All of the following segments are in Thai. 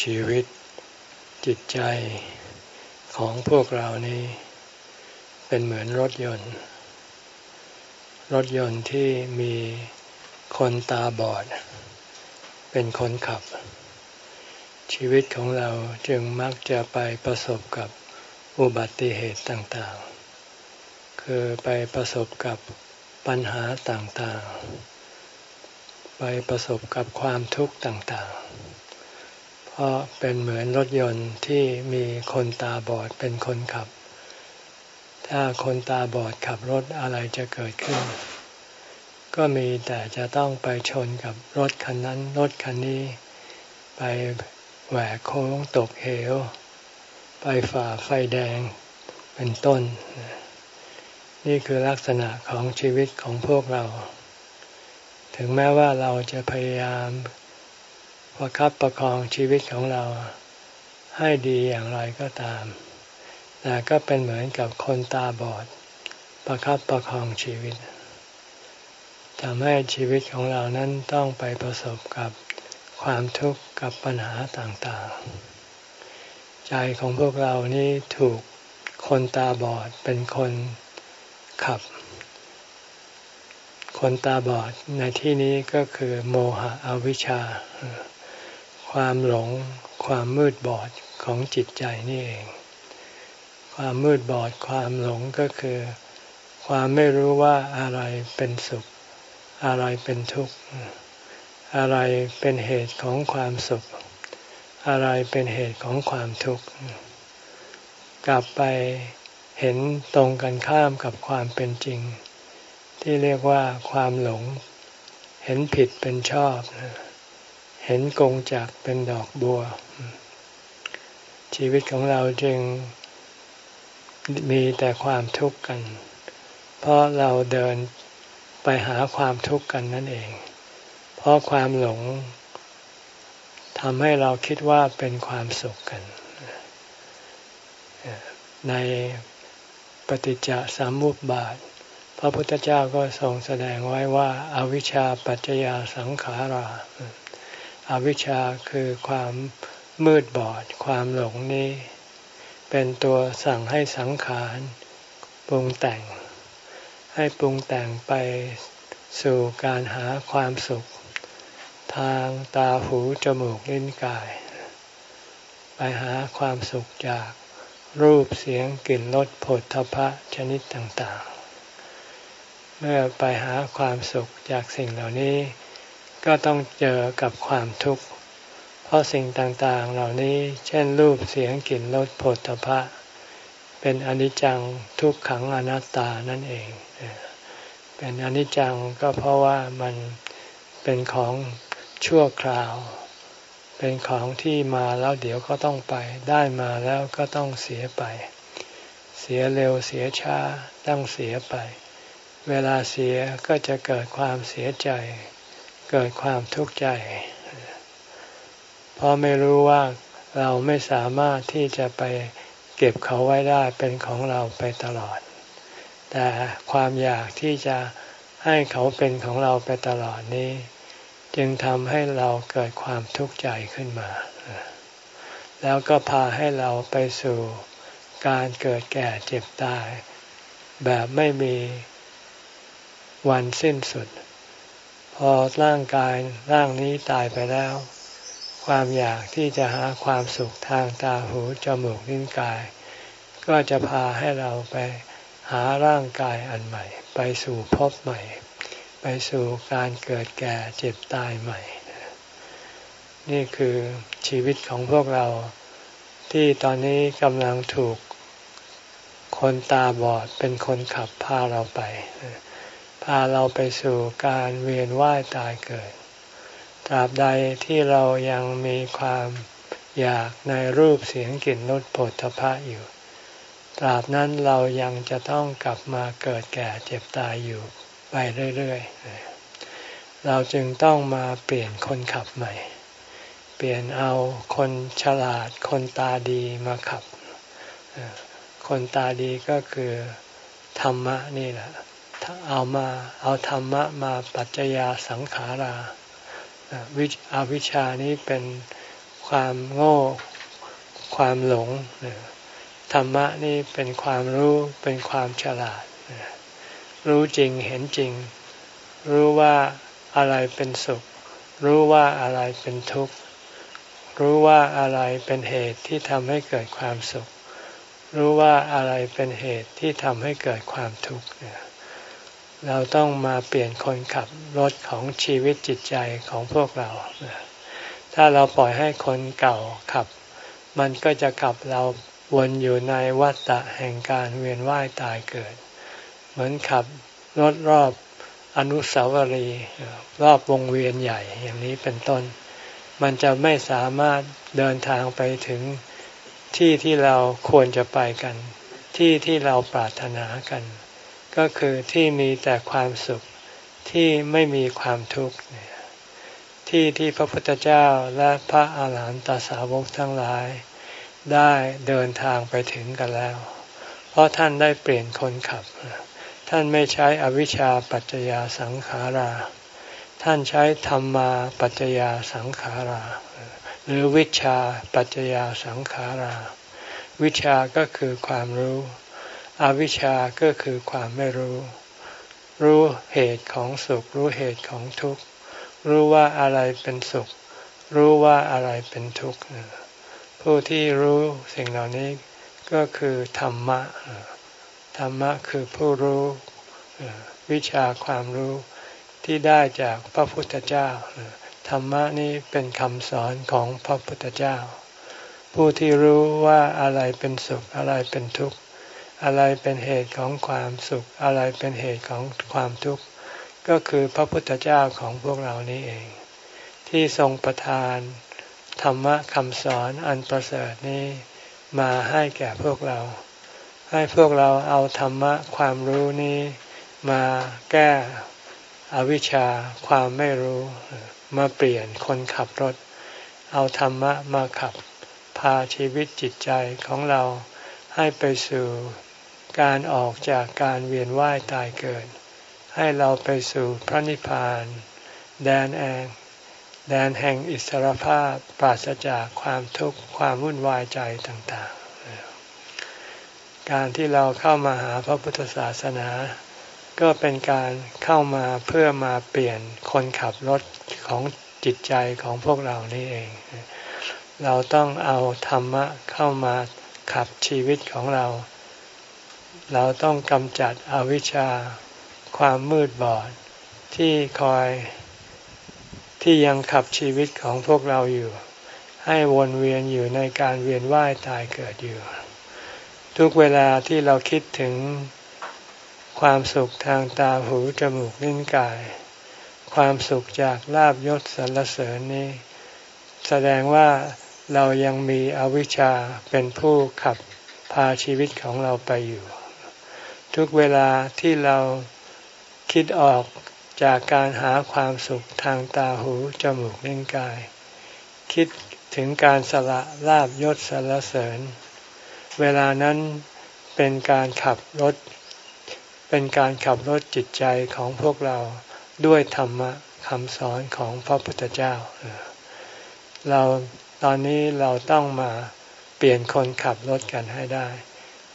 ชีวิต จิตใจของพวกเรานี้เป็นเหมือนรถยนต์ รถยนต์ที่มีคนตาบอด เป็นคนขับ ชีวิตของเราจึงมักจะไปประสบกับอุบัติเหตุต่างๆ คือไปประสบกับปัญหาต่างๆ ไปประสบกับความทุกข์ต่างๆ เพราะเป็นเหมือนรถยนต์ที่มีคนตาบอดเป็นคนขับ ถ้าคนตาบอดขับรถอะไรจะเกิดขึ้น ก็มีแต่จะต้องไปชนกับรถคันนั้นรถคันนี้ ไปแหวกโค้งตกเหว ไปฝ่าไฟแดงเป็นต้น นี่คือลักษณะของชีวิตของพวกเรา ถึงแม้ว่าเราจะพยายาม ประคับประคองชีวิตของเราให้ดีอย่างไรก็ตาม แต่ก็เป็นเหมือนกับคนตาบอด ประคับประคองชีวิตทำให้ชีวิตของเรานั้นต้องไปประสบกับความทุกข์กับปัญหาต่างๆ ใจของพวกเรานี้ถูกคนตาบอดเป็นคนขับ คนตาบอดในที่นี้ก็คือโมหะอวิชชา ความหลง ความมืดบอดของจิตใจนี่เอง ความมืดบอดความหลงก็คือ ความไม่รู้ว่าอะไรเป็นสุข อะไรเป็นทุกข์ อะไรเป็นเหตุของความสุข อะไรเป็นเหตุของความทุกข์ กลับไปเห็นตรงกันข้ามกับความเป็นจริง ที่เรียกว่าความหลง เห็นผิดเป็นชอบ เห็นกงจากเป็นดอกบัว ชีวิตของเราจึงมีแต่ความทุกข์กัน เพราะเราเดินไปหาความทุกข์กันนั่นเอง เพราะความหลงทำให้เราคิดว่าเป็นความสุขกัน ในปฏิจจสามุปบาท พระพุทธเจ้าก็ทรงแสดงไว้ว่าอาวิชชาปัจจยาสังขารา อวิชชาคือความมืดบอด ความหลงนี้ เป็นตัวสั่งให้สังขารปรุงแต่ง ให้ปรุงแต่งไปสู่การหาความสุข ทางตาหูจมูกลิ้นกาย ไปหาความสุขจากรูปเสียงกลิ่นรสผลทพะชนิดต่างๆ เมื่อไปหาความสุขจากสิ่งเหล่านี้ ก็ต้องเจอกับความทุกข์ เพราะสิ่งต่างๆ เหล่านี้เช่นรูปเสียงกลิ่นรสผลทพะเป็นอนิจจังทุกขังอนัตตานั่นเอง เป็นอนิจจังก็เพราะว่ามันเป็นของชั่วคราว เป็นของที่มาแล้วเดี๋ยวก็ต้องไป ได้มาแล้วก็ต้องเสียไป เสียเร็วเสียช้าต้องเสียไป เวลาเสียก็จะเกิดความเสียใจ เกิดความทุกข์ใจ เพราะไม่รู้ว่าเราไม่สามารถที่จะไปเก็บเขาไว้ได้เป็นของเราไปตลอด แต่ความอยากที่จะให้เขาเป็นของเราไปตลอดนี้ จึงทำให้เราเกิดความทุกข์ใจขึ้นมา แล้วก็พาให้เราไปสู่การเกิดแก่เจ็บตาย แบบไม่มีวันสิ้นสุด อร่างกายร่างนี้ตายไปแล้ว ความอยากที่จะหาความสุขทางตาหูจมูกลิ้นกาย ก็จะพาให้เราไปหาร่างกายอันใหม่ ไปสู่พบใหม่ ไปสู่การเกิดแก่เจ็บตายใหม่ นี่คือชีวิตของพวกเราที่ตอนนี้กำลังถูกคนตาบอดเป็นคนขับพาเราไป พาเราไปสู่การเวียนว่ายตายเกิด ตราบใดที่เรายังมีความอยากในรูปเสียงกลิ่นรสผลทพะอยู่ ตราบนั้นเรายังจะต้องกลับมาเกิดแก่เจ็บตายอยู่ไปเรื่อยๆ เราจึงต้องมาเปลี่ยนคนขับใหม่ เปลี่ยนเอาคนฉลาดคนตาดีมาขับ คนตาดีก็คือธรรมะนี่แหละ เอามาเอาธรรมะมาปัจจยาสังขาราวิอวิชานี้เป็นความโง่ความหลงธรรมะนี่เป็นความรู้เป็นความฉลาด รู้จริงเห็นจริง รู้ว่าอะไรเป็นสุข รู้ว่าอะไรเป็นทุกข์ รู้ว่าอะไรเป็นเหตุที่ทำให้เกิดความสุข รู้ว่าอะไรเป็นเหตุที่ทำให้เกิดความทุกข์เเราต้องมาเปลี่ยนคนขับรถของชีวิตจิตใจของพวกเรา ถ้าเราปล่อยให้คนเก่าขับ มันก็จะขับเราวนอยู่ในวัฏฏะแห่งการเวียนว่ายตายเกิด เหมือนขับรถรอบอนุสาวรีย์รอบวงเวียนใหญ่อย่างนี้เป็นต้น มันจะไม่สามารถเดินทางไปถึงที่ที่เราควรจะไปกัน ที่ที่เราปรารถนากัน ก็คือที่มีแต่ความสุขที่ไม่มีความทุกข์ที่ที่พระพุทธเจ้าและพระอาหารหันตสาวกทั้งหลาย ได้เดินทางไปถึงกันแล้ว เพราะท่านได้เปลี่ยนคนขับ ท่านไม่ใช้อวิชชาปัจจยาสังขารา ท่านใช้ธรรมาปัจจยาสังขารา หรือวิชาปัจจยาสังขารา วิชาก็คือความรู้ อวิชาก็คือความไม่รู้ รู้เหตุของสุข รู้เหตุของทุกข์ รู้ว่าอะไรเป็นสุข รู้ว่าอะไรเป็นทุกข์ผู้ที่รู้สิ่งเหล่านี้ก็คือธรรมะ ธรรมะคือผู้รู้วิชาความรู้ที่ได้จากพระพุทธเจ้า ธรรมะนี้เป็นคำสอนของพระพุทธเจ้า ผู้ที่รู้ว่าอะไรเป็นสุขอะไรเป็นทุกข์ อะไรเป็นเหตุของความสุข อะไรเป็นเหตุของความทุกข์ ก็คือพระพุทธเจ้าของพวกเรานี้เอง ที่ทรงประทาน ธรรมะคำสอนอันประเสริฐนี้มาให้แก่พวกเรา ให้พวกเราเอาธรรมะความรู้นี้มาแก้อวิชชาความไม่รู้มาเปลี่ยนคนขับรถ เอาธรรมะมาขับพาชีวิตจิตใจของเราให้ไปสู่ การออกจากการเวียนว่ายตายเกิด ให้เราไปสู่พระนิพพาน แดนแองแดนแห่งอิสรภาพปราศจากความทุกข์ความวุ่นวายใจต่างๆ การที่เราเข้ามาหาพระพุทธศาสนา ก็เป็นการเข้ามาเพื่อมาเปลี่ยนคนขับรถของจิตใจของพวกเรานี่เอง เราต้องเอาธรรมะเข้ามาขับชีวิตของเรา เราต้องกำจัดอวิชชา ความมืดบอด ที่คอยที่ยังขับชีวิตของพวกเราอยู่ ให้วนเวียนอยู่ในการเวียนว่ายตายเกิดอยู่ ทุกเวลาที่เราคิดถึงความสุขทางตาหูจมูกลิ้นกาย ความสุขจากลาบยศสรรเสริญนี้ แสดงว่าเรายังมีอวิชชาเป็นผู้ขับพาชีวิตของเราไปอยู่ ทุกเวลาที่เราคิดออกจากการหาความสุขทางตาหูจมูกลิ้นกาย คิดถึงการสละลาบยศสารเสริญ เวลานั้นเป็นการขับรถ เป็นการขับรถจิตใจของพวกเราด้วยธรรมะคำสอนของพระพุทธเจ้า เราตอนนี้เราต้องมาเปลี่ยนคนขับรถกันให้ได้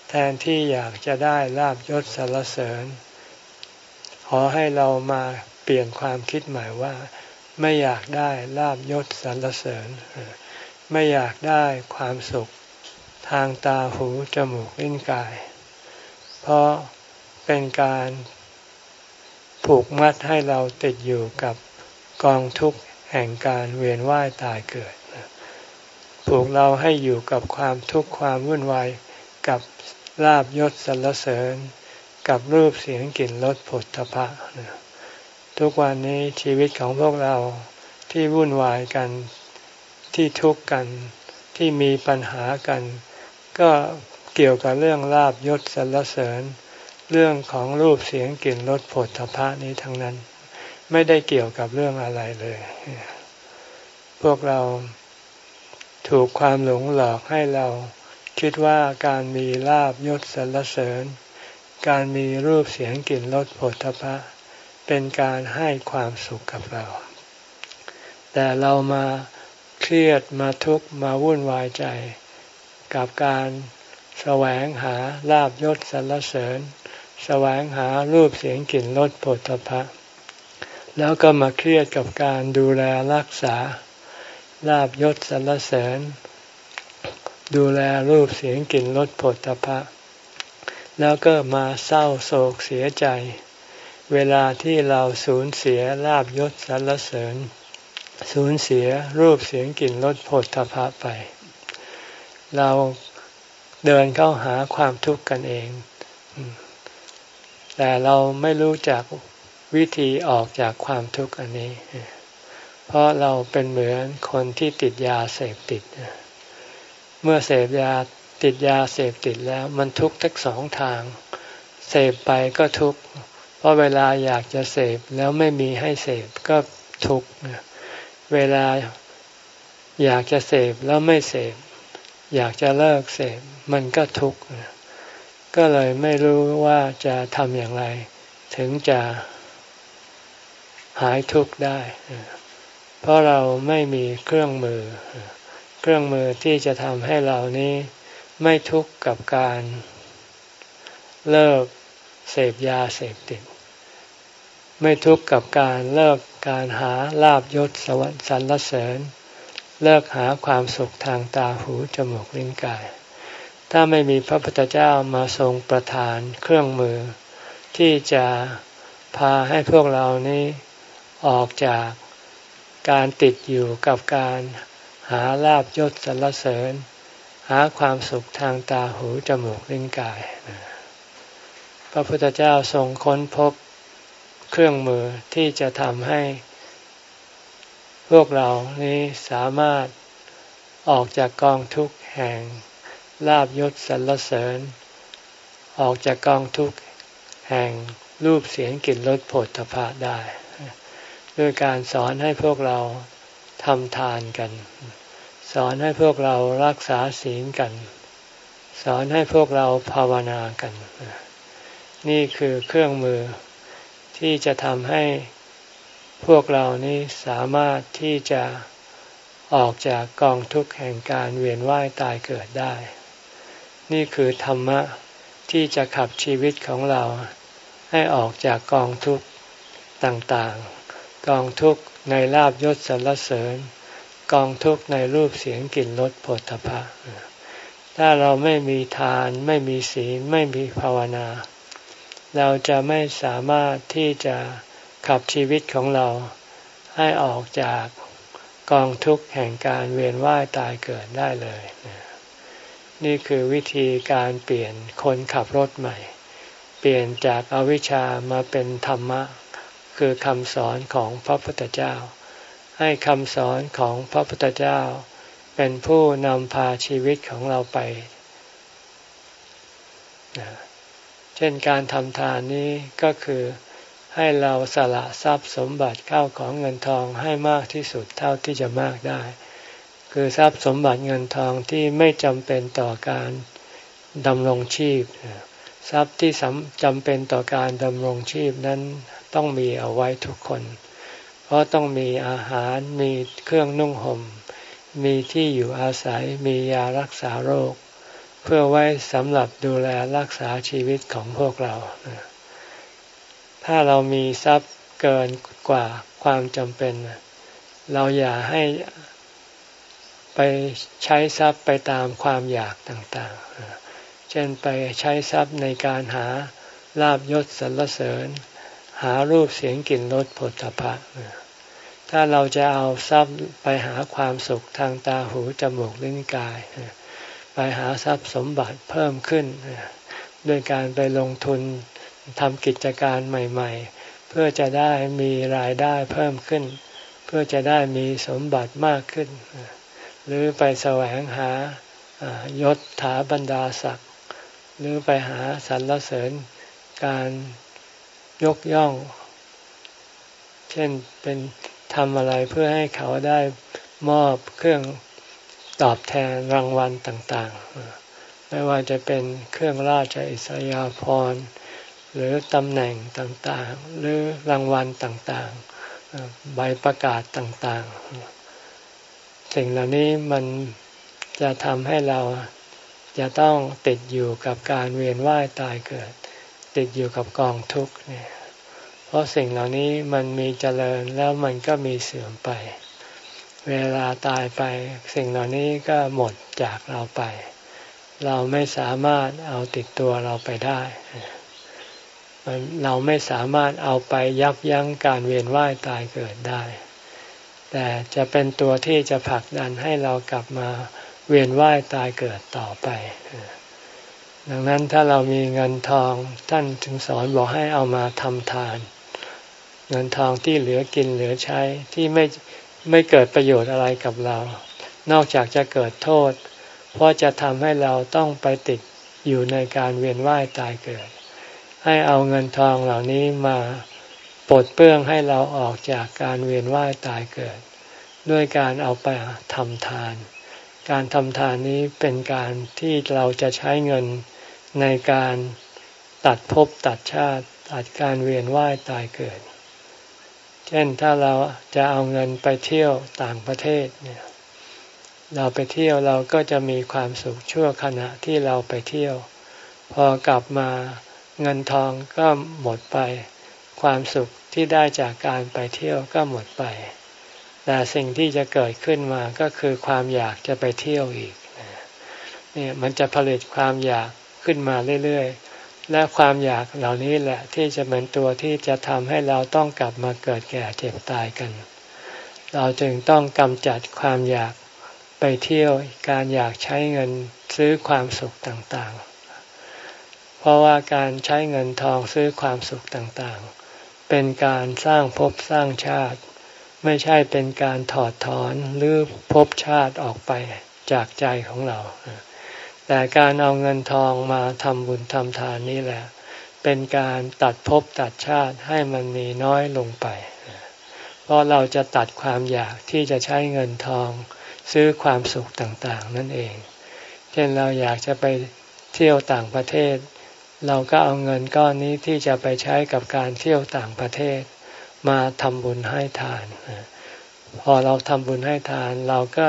แทนที่อยากจะได้ลาบยศสารเสริญ ขอให้เรามาเปลี่ยนความคิดใหม่ว่า ไม่อยากได้ลาบยศสรรเสริญ ไม่อยากได้ความสุขทางตาหูจมูกลิ้นกาย เพราะเป็นการผูกมัดให้เราติดอยู่กับกองทุกข์แห่งการเวียนว่ายตายเกิด ผูกเราให้อยู่กับความทุกข์ความวุ่นวายกับ ลาบยศสรรเสริญ กับรูปเสียงกลิ่นรสผลทพะทุกวันนี้ชีวิตของพวกเราที่วุ่นวายกันที่ทุกข์กันที่มีปัญหากัน ก็เกี่ยวกับเรื่องลาบยศสรรเสริญ เรื่องของรูปเสียงกลิ่นรสผลทพะนี้ทั้งนั้น ไม่ได้เกี่ยวกับเรื่องอะไรเลย พวกเราถูกความหลงหลอกให้เรา คิดว่าการมีลาบยศสรรเสริญ การมีรูปเสียงกลิ่นรสผลทพะ เป็นการให้ความสุขกับเรา แต่เรามาเครียดมาทุกข์มาวุ่นวายใจ กับการแสวงหาลาบยศสรรเสริญ แสวงหารูปเสียงกลิ่นรสผลตภะแล้วก็มาเครียดกับการดูแลรักษาลาบยศสรรเสริญ ดูแลรูปเสียงกลิ่นรสผลตภะแล้วก็มาเศร้าโศกเสียใจ เวลาที่เราสูญเสียลาบยศสรรเสริญ สูญเสียรูปเสียงกลิ่นรสผลตภะไป เราเดินเข้าหาความทุกข์กันเอง แต่เราไม่รู้จักวิธีออกจากความทุกข์อันนี้ เพราะเราเป็นเหมือนคนที่ติดยาเสพติดเมื่อเสพยาติดยาเสพติดแล้วมันทุกข์ทั้งสองทาง เสพไปก็ทุกข์เพราะเวลาอยากจะเสพแล้วไม่มีให้เสพก็ทุกข์เวลาอยากจะเสพแล้วไม่เสพ อยากจะเลิกเสพมันก็ทุกข์ก็เลยไม่รู้ว่าจะทำอย่างไร ถึงจะหายทุกข์ได้ เพราะเราไม่มีเครื่องมือ เครื่องมือที่จะทำให้เรานี้ไม่ทุกข์กับการเลิกเสพยาเสพติด ไม่ทุกข์กับการเลิกการหาลาบยศสวรรค์สรรเสริญ เลิกหาความสุขทางตาหูจมูกลิ้นกาย ถ้าไม่มีพระพุทธเจ้ามาทรงประทานเครื่องมือ ที่จะพาให้พวกเรานี้ออกจากการติดอยู่กับการ หาลาบยศสรรเสริญ หาความสุขทางตาหูจมูกลิ้นกาย พระพุทธเจ้าทรงค้นพบเครื่องมือที่จะทำให้ พวกเรานี้สามารถออกจากกองทุกข์แห่งลาบยศสรรเสริญ ออกจากกองทุกข์แห่งรูปเสียงกลิ่นรสผลตภะได้ ด้วยการสอนให้พวกเรา ทำทานกัน สอนให้พวกเรารักษาศีลกัน สอนให้พวกเราภาวนากัน นี่คือเครื่องมือที่จะทำให้พวกเรานี้สามารถที่จะออกจากกองทุกข์แห่งการเวียนว่ายตายเกิดได้ นี่คือธรรมะที่จะขับชีวิตของเราให้ออกจากกองทุกข์ต่างๆ กองทุกข์ ในลาบยศสรรเสริญ กองทุกข์ในรูปเสียงกลิ่นรสผลตภะถ้าเราไม่มีทานไม่มีศีลไม่มีภาวนา เราจะไม่สามารถที่จะขับชีวิตของเราให้ออกจากกองทุกข์แห่งการเวียนว่ายตายเกิดได้เลย นี่คือวิธีการเปลี่ยนคนขับรถใหม่ เปลี่ยนจากอาวิชามาเป็นธรรมะ คือคำสอนของพระพุทธเจ้า ให้คำสอนของพระพุทธเจ้า เป็นผู้นำพาชีวิตของเราไป เช่นการทำทานนี้ก็คือให้เราสละทรัพย์สมบัติเข้าของเงินทองให้มากที่สุดเท่าที่จะมากได้ คือทรัพย์สมบัติเงินทองที่ไม่จำเป็นต่อการดำรงชีพ ทรัพย์ที่จำเป็นต่อการดำรงชีพนั้น ต้องมีเอาไว้ทุกคน เพราะต้องมีอาหารมีเครื่องนุ่งหม่ม มีที่อยู่อาศัยมียารักษาโรค เพื่อไว้สำหรับดูแลรักษาชีวิตของพวกเรา ถ้าเรามีทรัพย์เกินกว่าความจำเป็น เราอย่าให้ไปใช้ทรัพย์ไปตามความอยากต่างๆ เช่นไปใช้ทรัพย์ในการหาลาบยศสรรเสริญ หารูปเสียงกลิ่นรสผลตภะถ้าเราจะเอาทรัพย์ไปหาความสุขทางตาหูจมูกลิ้นกาย ไปหาทรัพย์สมบัติเพิ่มขึ้นด้วยการไปลงทุนทำกิจการใหม่ ๆ เพื่อจะได้มีรายได้เพิ่มขึ้น เพื่อจะได้มีสมบัติมากขึ้น หรือไปแสวงหายศถาบรรดาศักดิ์หรือไปหาสรรเสริญการ ยกย่อง เช่นเป็นทำอะไรเพื่อให้เขาได้มอบเครื่องตอบแทนรางวัลต่างๆ ไม่ว่าจะเป็นเครื่องราชอิสยาภรณ์หรือตำแหน่งต่างๆ หรือรางวัลต่างๆ ใบประกาศต่างๆ สิ่งเหล่านี้มันจะทำให้เราจะต้องติดอยู่กับการเวียนว่ายตายเกิด ติดอยู่กับกองทุกข์เนี่ยเพราะสิ่งเหล่านี้มันมีเจริญแล้วมันก็มีเสื่อมไป เวลาตายไป สิ่งเหล่านี้ก็หมดจากเราไป เราไม่สามารถเอาติดตัวเราไปได้เราไม่สามารถเอาไปยับยั้งการเวียนว่ายตายเกิดได้ แต่จะเป็นตัวที่จะผลักดันให้เรากลับมาเวียนว่ายตายเกิดต่อไป ดังนั้นถ้าเรามีเงินทองท่านถึงสอนบอกให้เอามาทำทาน เงินทองที่เหลือกินเหลือใช้ที่ไม่ไม่เกิดประโยชน์อะไรกับเรา นอกจากจะเกิดโทษ เพราะจะทำให้เราต้องไปติดอยู่ในการเวียนว่ายตายเกิด ให้เอาเงินทองเหล่านี้มาปลดเปื้องให้เราออกจากการเวียนว่ายตายเกิด ด้วยการเอาไปทำทาน การทำทานนี้เป็นการที่เราจะใช้เงิน ในการตัดภพตัดชาติ ตัดการเวียนว่ายตายเกิด เช่นถ้าเราจะเอาเงินไปเที่ยวต่างประเทศเนี่ยเราไปเที่ยวเราก็จะมีความสุขชั่วขณะที่เราไปเที่ยว พอกลับมาเงินทองก็หมดไป ความสุขที่ได้จากการไปเที่ยวก็หมดไป แต่สิ่งที่จะเกิดขึ้นมาก็คือความอยากจะไปเที่ยวอีกเนี่ยมันจะผลิตความอยาก ขึ้นมาเรื่อยๆ และความอยากเหล่านี้แหละที่จะเป็นตัวที่จะทำให้เราต้องกลับมาเกิดแก่เจ็บตายกัน เราจึงต้องกำจัดความอยากไปเที่ยวการอยากใช้เงินซื้อความสุขต่างๆ เพราะว่าการใช้เงินทองซื้อความสุขต่างๆ เป็นการสร้างภพสร้างชาติ ไม่ใช่เป็นการถอดถอนหรือภพชาติออกไปจากใจของเรา แต่การเอาเงินทองมาทำบุญทำทานนี่แหละ เป็นการตัดภพตัดชาติให้มันมีน้อยลงไป เพราะเราจะตัดความอยากที่จะใช้เงินทองซื้อความสุขต่างๆ นั่นเอง เช่นเราอยากจะไปเที่ยวต่างประเทศ เราก็เอาเงินก้อนนี้ที่จะไปใช้กับการเที่ยวต่างประเทศ มาทำบุญให้ทาน พอเราทำบุญให้ทาน เราก็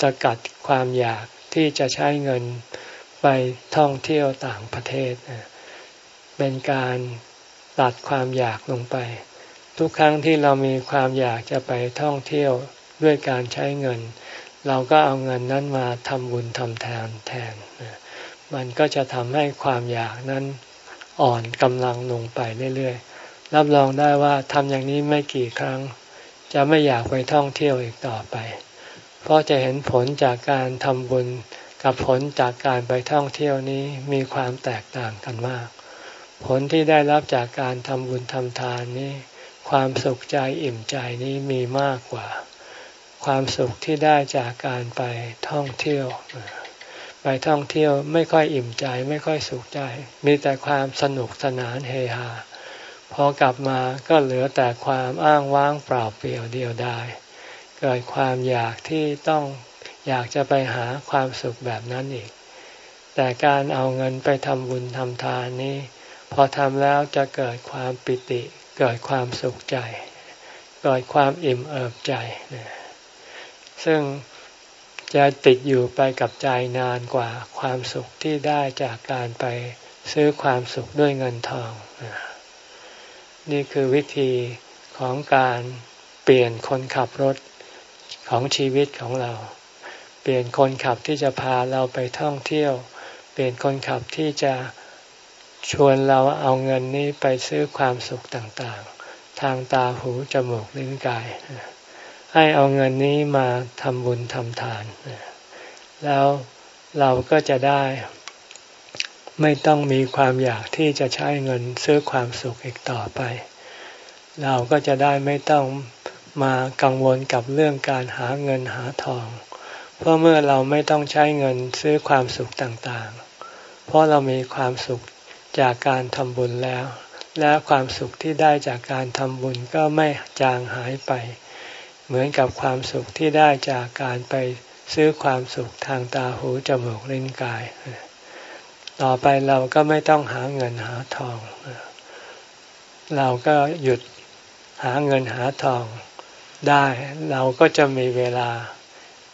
สกัดความอยาก ที่จะใช้เงินไปท่องเที่ยวต่างประเทศ เป็นการตัดความอยากลงไป ทุกครั้งที่เรามีความอยากจะไปท่องเที่ยวด้วยการใช้เงิน เราก็เอาเงินนั้นมาทำบุญทำทานแทน มันก็จะทำให้ความอยากนั้นอ่อนกำลังลงไปเรื่อยๆ รับรองได้ว่าทำอย่างนี้ไม่กี่ครั้ง จะไม่อยากไปท่องเที่ยวอีกต่อไป เพราะจะเห็นผลจากการทำบุญกับผลจากการไปท่องเที่ยวนี้มีความแตกต่างกันมาก ผลที่ได้รับจากการทำบุญทำทานนี้ ความสุขใจอิ่มใจนี้มีมากกว่า ความสุขที่ได้จากการไปท่องเที่ยว ไปท่องเที่ยวไม่ค่อยอิ่มใจไม่ค่อยสุขใจ มีแต่ความสนุกสนานเฮฮาพอกลับมาก็เหลือแต่ความอ้างว้างเปล่าเปลี่ยวเดียวดาย เกิดความอยากที่ต้องอยากจะไปหาความสุขแบบนั้นอีก แต่การเอาเงินไปทำบุญทำทานนี้ พอทำแล้วจะเกิดความปิติ เกิดความสุขใจ เกิดความอิ่มเอิบใจ ซึ่งจะติดอยู่ไปกับใจนานกว่าความสุขที่ได้จากการไปซื้อความสุขด้วยเงินทอง นี่คือวิธีของการเปลี่ยนคนขับรถ ของชีวิตของเรา เปลี่ยนคนขับที่จะพาเราไปท่องเที่ยว เปลี่ยนคนขับที่จะชวนเราเอาเงินนี้ไปซื้อความสุขต่างๆ ทางตาหูจมูกลิ้นกาย ให้เอาเงินนี้มาทำบุญทำทาน แล้วเราก็จะได้ ไม่ต้องมีความอยากที่จะใช้เงินซื้อความสุขอีกต่อไป เราก็จะได้ไม่ต้อง มากังวลกับเรื่องการหาเงินหาทอง เพราะเมื่อเราไม่ต้องใช้เงินซื้อความสุขต่างๆ เพราะเรามีความสุขจากการทำบุญแล้ว และความสุขที่ได้จากการทำบุญก็ไม่จางหายไป เหมือนกับความสุขที่ได้จากการไปซื้อความสุขทางตาหูจมูกลิ้นกาย ต่อไปเราก็ไม่ต้องหาเงินหาทอง เราก็หยุดหาเงินหาทอง ได้เราก็จะมีเวลา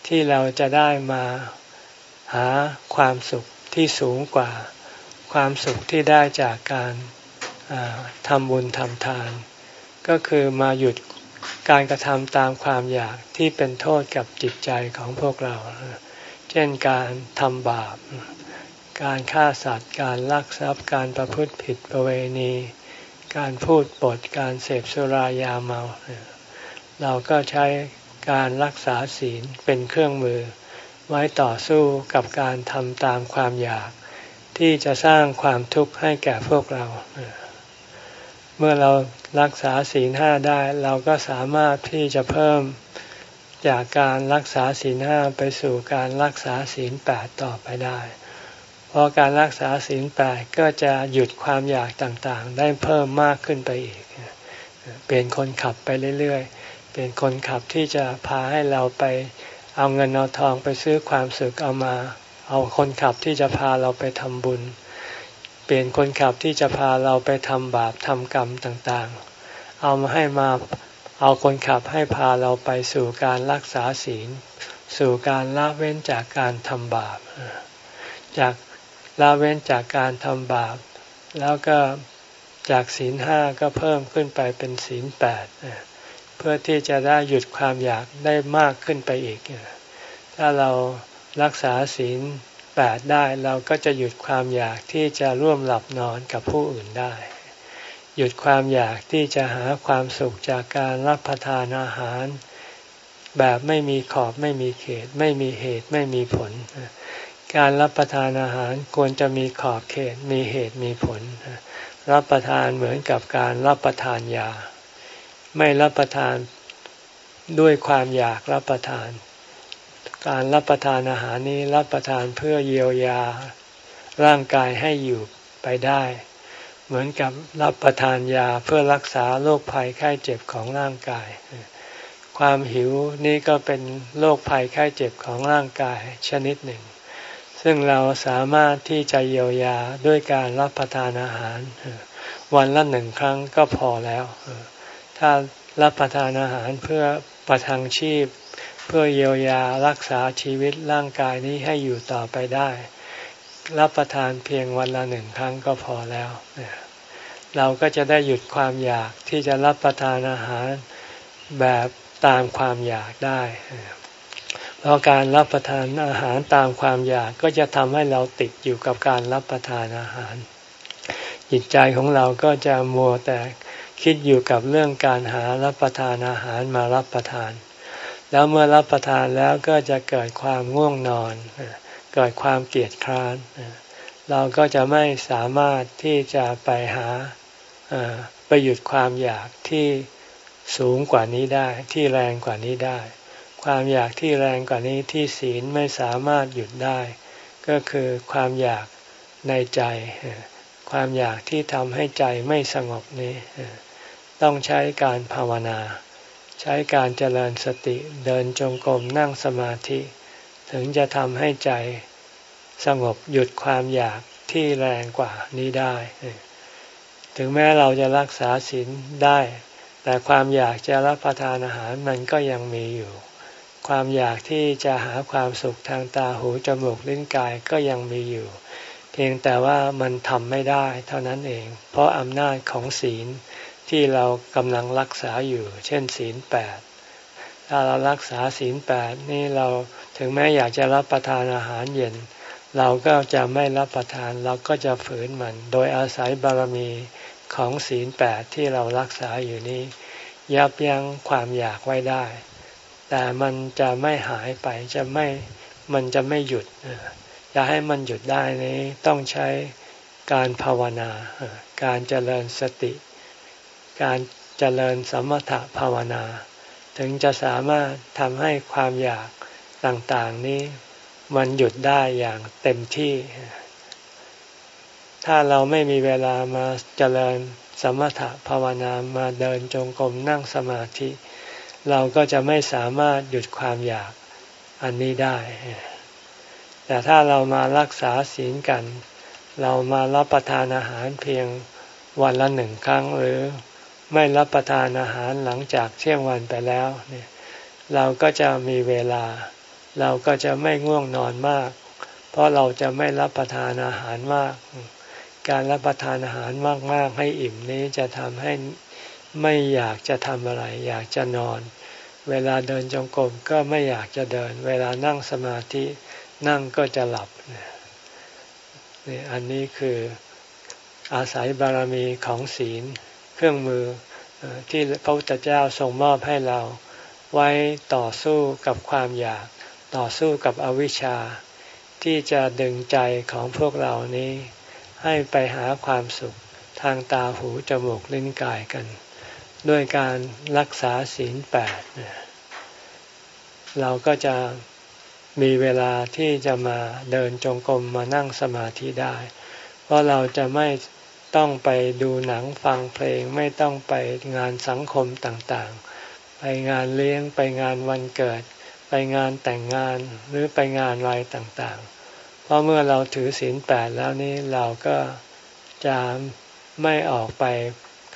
ที่เราจะได้มาหาความสุขที่สูงกว่าความสุขที่ได้จากการทำบุญทำทาน ก็คือมาหยุดการกระทำตามความอยากที่เป็นโทษกับจิตใจของพวกเรา เช่นการทำบาป การฆ่าสัตว์ การลักทรัพย์ การประพฤติผิดประเวณี การพูดปด การเสพสุรายาเมา เราก็ใช้การรักษาศีลเป็นเครื่องมือ ไว้ต่อสู้กับการทำตามความอยาก ที่จะสร้างความทุกข์ให้แก่พวกเรา เมื่อเรารักษาศีลห้าได้ เราก็สามารถที่จะเพิ่มจากการรักษาศีลห้าไปสู่การรักษาศีลแปดต่อไปได้ เพราะการรักษาศีลแปดก็จะหยุดความอยากต่างๆ ได้เพิ่มมากขึ้นไปอีก เปลี่ยนคนขับไปเรื่อยๆ เปลี่ยนคนขับที่จะพาให้เราไปเอาเงินเอาทองไปซื้อความสุขเอามา เอาคนขับที่จะพาเราไปทำบุญ เปลี่ยนคนขับที่จะพาเราไปทำบาปทำกรรมต่างๆ เอามาให้มาเอาคนขับให้พาเราไปสู่การรักษาศีล สู่การละเว้นจากการทำบาป จากละเว้นจากการทำบาป แล้วก็จากศีลห้าก็เพิ่มขึ้นไปเป็นศีลแปดเเพื่อที่จะได้หยุดความอยากได้มากขึ้นไปอีก ถ้าเรารักษาศีลแปดได้เราก็จะหยุดความอยากที่จะร่วมหลับนอนกับผู้อื่นได้ หยุดความอยากที่จะหาความสุขจากการรับประทานอาหาร แบบไม่มีขอบไม่มีเขต ไม่มีเหตุไม่มีผล การรับประทานอาหารควรจะมีขอบเขตมีเหตุมีผล รับประทานเหมือนกับการรับประทานยา ไม่รับประทานด้วยความอยากรับประทาน การรับประทานอาหารนี้รับประทานเพื่อเยียวยา ร่างกายให้อยู่ไปได้ เหมือนกับรับประทานยาเพื่อรักษาโรคภัยไข้เจ็บของร่างกาย ความหิวนี่ก็เป็นโรคภัยไข้เจ็บของร่างกายชนิดหนึ่ง ซึ่งเราสามารถที่จะเยียวยาด้วยการรับประทานอาหาร วันละหนึ่งครั้งก็พอแล้ว ถ้ารับประทานอาหารเพื่อประทังชีพ เพื่อเยียวยารักษาชีวิตร่างกายนี้ให้อยู่ต่อไปได้ รับประทานเพียงวันละหนึ่งครั้งก็พอแล้ว เราก็จะได้หยุดความอยากที่จะรับประทานอาหารแบบตามความอยากได้ เพราะการรับประทานอาหารตามความอยากก็จะทำให้เราติดอยู่กับการรับประทานอาหาร จิตใจของเราก็จะมัวแต่ คิดอยู่กับเรื่องการหารับประทานอาหารมารับประทาน แล้วเมื่อรับประทานแล้วก็จะเกิดความง่วงนอน เกิดความเกลียดคร้าน เราก็จะไม่สามารถที่จะไปหาไปหยุดความอยากที่สูงกว่านี้ได้ ที่แรงกว่านี้ได้ ความอยากที่แรงกว่านี้ที่ศีลไม่สามารถหยุดได้ ก็คือความอยากในใจ ความอยากที่ทำให้ใจไม่สงบนี้ ต้องใช้การภาวนา ใช้การเจริญสติเดินจงกรมนั่งสมาธิ ถึงจะทำให้ใจสงบหยุดความอยากที่แรงกว่านี้ได้ ถึงแม้เราจะรักษาศีลได้ แต่ความอยากจะรับประทานอาหารมันก็ยังมีอยู่ ความอยากที่จะหาความสุขทางตาหูจมูกลิ้นกายก็ยังมีอยู่ เพียงแต่ว่ามันทำไม่ได้เท่านั้นเอง เพราะอำนาจของศีล ที่เรากำลังรักษาอยู่ เช่นศีลแปดถ้าเรารักษาศีลแปดนี่เราถึงแม้อยากจะรับประทานอาหารเย็น เราก็จะไม่รับประทานเราก็จะฝืนมัน โดยอาศัยบารมีของศีลแปดที่เรารักษาอยู่นี้ ยับยั้งความอยากไว้ได้ แต่มันจะไม่หายไปจะไม่มันจะไม่หยุดจะให้มันหยุดได้นี้ต้องใช้การภาวนา การเจริญสติ การเจริญสมถะภาวนา ถึงจะสามารถทำให้ความอยากต่างๆนี้มันหยุดได้อย่างเต็มที่ ถ้าเราไม่มีเวลามาเจริญสมถะภาวนามาเดินจงกรมนั่งสมาธิ เราก็จะไม่สามารถหยุดความอยากอันนี้ได้ แต่ถ้าเรามารักษาศีลกัน เรามารับประทานอาหารเพียงวันละหนึ่งครั้งหรือ ไม่รับประทานอาหารหลังจากเที่ยงวันไปแล้วเนี่ยเราก็จะมีเวลา เราก็จะไม่ง่วงนอนมาก เพราะเราจะไม่รับประทานอาหารมาก การรับประทานอาหารมากๆให้อิ่มนี้จะทำให้ไม่อยากจะทำอะไร อยากจะนอน เวลาเดินจงกรมก็ไม่อยากจะเดิน เวลานั่งสมาธินั่งก็จะหลับนี่อันนี้คืออาศัยบารมีของศีล เครื่องมือที่พระพุทธเจ้าทรงมอบให้เราไว้ต่อสู้กับความอยาก ต่อสู้กับอวิชชา ที่จะดึงใจของพวกเรานี้ ให้ไปหาความสุขทางตาหูจมูกลิ้นกายกัน ด้วยการรักษาศีลแปดเราก็จะมีเวลาที่จะมาเดินจงกรมมานั่งสมาธิได้ เพราะเราจะไม่ ต้องไปดูหนังฟังเพลงไม่ต้องไปงานสังคมต่างๆ ไปงานเลี้ยงไปงานวันเกิด ไปงานแต่งงานหรือไปงานอะไรต่างๆ เพราะเมื่อเราถือศีลแปดแล้วนี้เราก็จะไม่ออกไป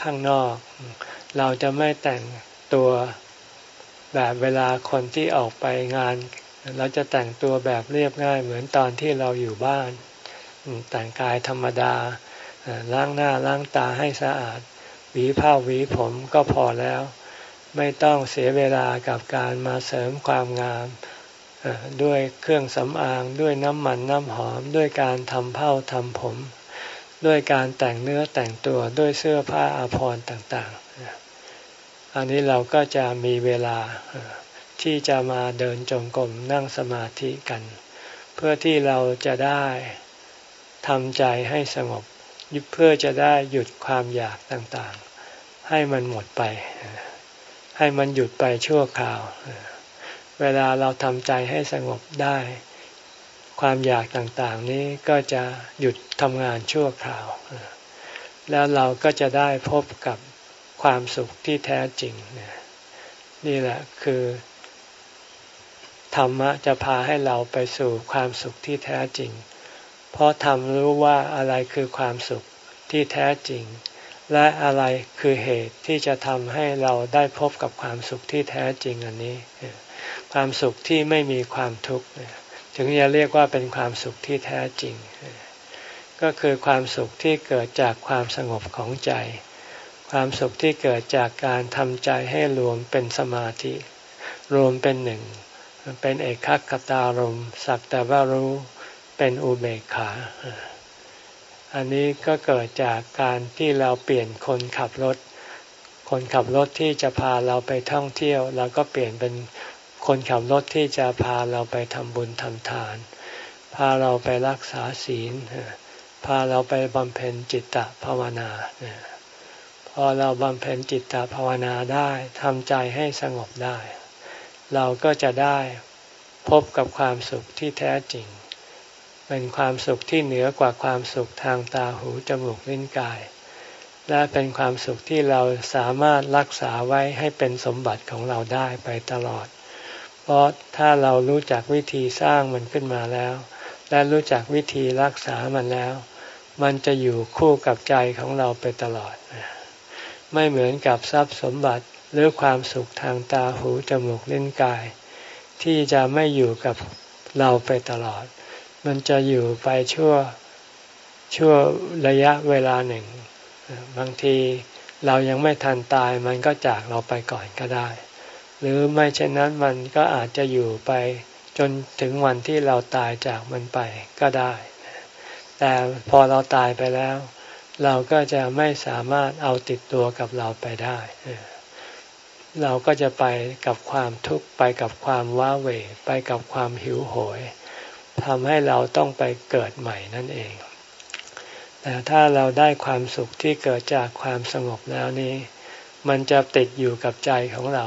ข้างนอก เราจะไม่แต่งตัวแบบเวลาคนที่ออกไปงาน เราจะแต่งตัวแบบเรียบง่ายเหมือนตอนที่เราอยู่บ้าน แต่งกายธรรมดา ล้างหน้าล้างตาให้สะอาด หวีผ้าหวีผมก็พอแล้ว ไม่ต้องเสียเวลากับการมาเสริมความงามด้วยเครื่องสำอางด้วยน้ำมันน้ำหอมด้วยการทำเผ้าทำผม ด้วยการแต่งเนื้อแต่งตัวด้วยเสื้อผ้าอาภรณ์ต่างๆ อันนี้เราก็จะมีเวลาที่จะมาเดินจงกรมนั่งสมาธิกัน เพื่อที่เราจะได้ทำใจให้สงบ เพื่อจะได้หยุดความอยากต่างๆ ให้มันหมดไป ให้มันหยุดไปชั่วคราว เวลาเราทำใจให้สงบได้ ความอยากต่างๆ นี้ก็จะหยุดทำงานชั่วคราว แล้วเราก็จะได้พบกับความสุขที่แท้จริง นี่แหละคือธรรมะจะพาให้เราไปสู่ความสุขที่แท้จริง เพราะทำรู้ว่าอะไรคือความสุขที่แท้จริง และอะไรคือเหตุที่จะทำให้เราได้พบกับความสุขที่แท้จริงอันนี้ ความสุขที่ไม่มีความทุกข์ถึงจะเรียกว่าเป็นความสุขที่แท้จริง ก็คือความสุขที่เกิดจากความสงบของใจ ความสุขที่เกิดจากการทำใจให้รวมเป็นสมาธิ รวมเป็นหนึ่ง เป็นเอกขัคตารมสักแต่ว่ารู้ เป็นอุเบกขา อันนี้ก็เกิดจากการที่เราเปลี่ยนคนขับรถ คนขับรถที่จะพาเราไปท่องเที่ยวเราก็เปลี่ยนเป็นคนขับรถที่จะพาเราไปทำบุญทำทาน พาเราไปรักษาศีล พาเราไปบำเพ็ญจิตตภาวนาพอเราบำเพ็ญจิตตภาวนาได้ทำใจให้สงบได้ เราก็จะได้พบกับความสุขที่แท้จริง เป็นความสุขที่เหนือกว่าความสุขทางตาหูจมูกลิ้นกาย และเป็นความสุขที่เราสามารถรักษาไว้ให้เป็นสมบัติของเราได้ไปตลอด เพราะถ้าเรารู้จักวิธีสร้างมันขึ้นมาแล้ว และรู้จักวิธีรักษามันแล้ว มันจะอยู่คู่กับใจของเราไปตลอด ไม่เหมือนกับทรัพย์สมบัติหรือความสุขทางตาหูจมูกลิ้นกาย ที่จะไม่อยู่กับเราไปตลอด มันจะอยู่ไปชั่วชั่วระยะเวลาหนึ่ง บางทีเรายังไม่ทันตายมันก็จากเราไปก่อนก็ได้ หรือไม่เช่นนั้นมันก็อาจจะอยู่ไปจนถึงวันที่เราตายจากมันไปก็ได้ แต่พอเราตายไปแล้ว เราก็จะไม่สามารถเอาติดตัวกับเราไปได้ เราก็จะไปกับความทุกข์ไปกับความว้าเหวไปกับความหิวโหย ทำให้เราต้องไปเกิดใหม่นั่นเอง แต่ถ้าเราได้ความสุขที่เกิดจากความสงบแล้วนี้ มันจะติดอยู่กับใจของเรา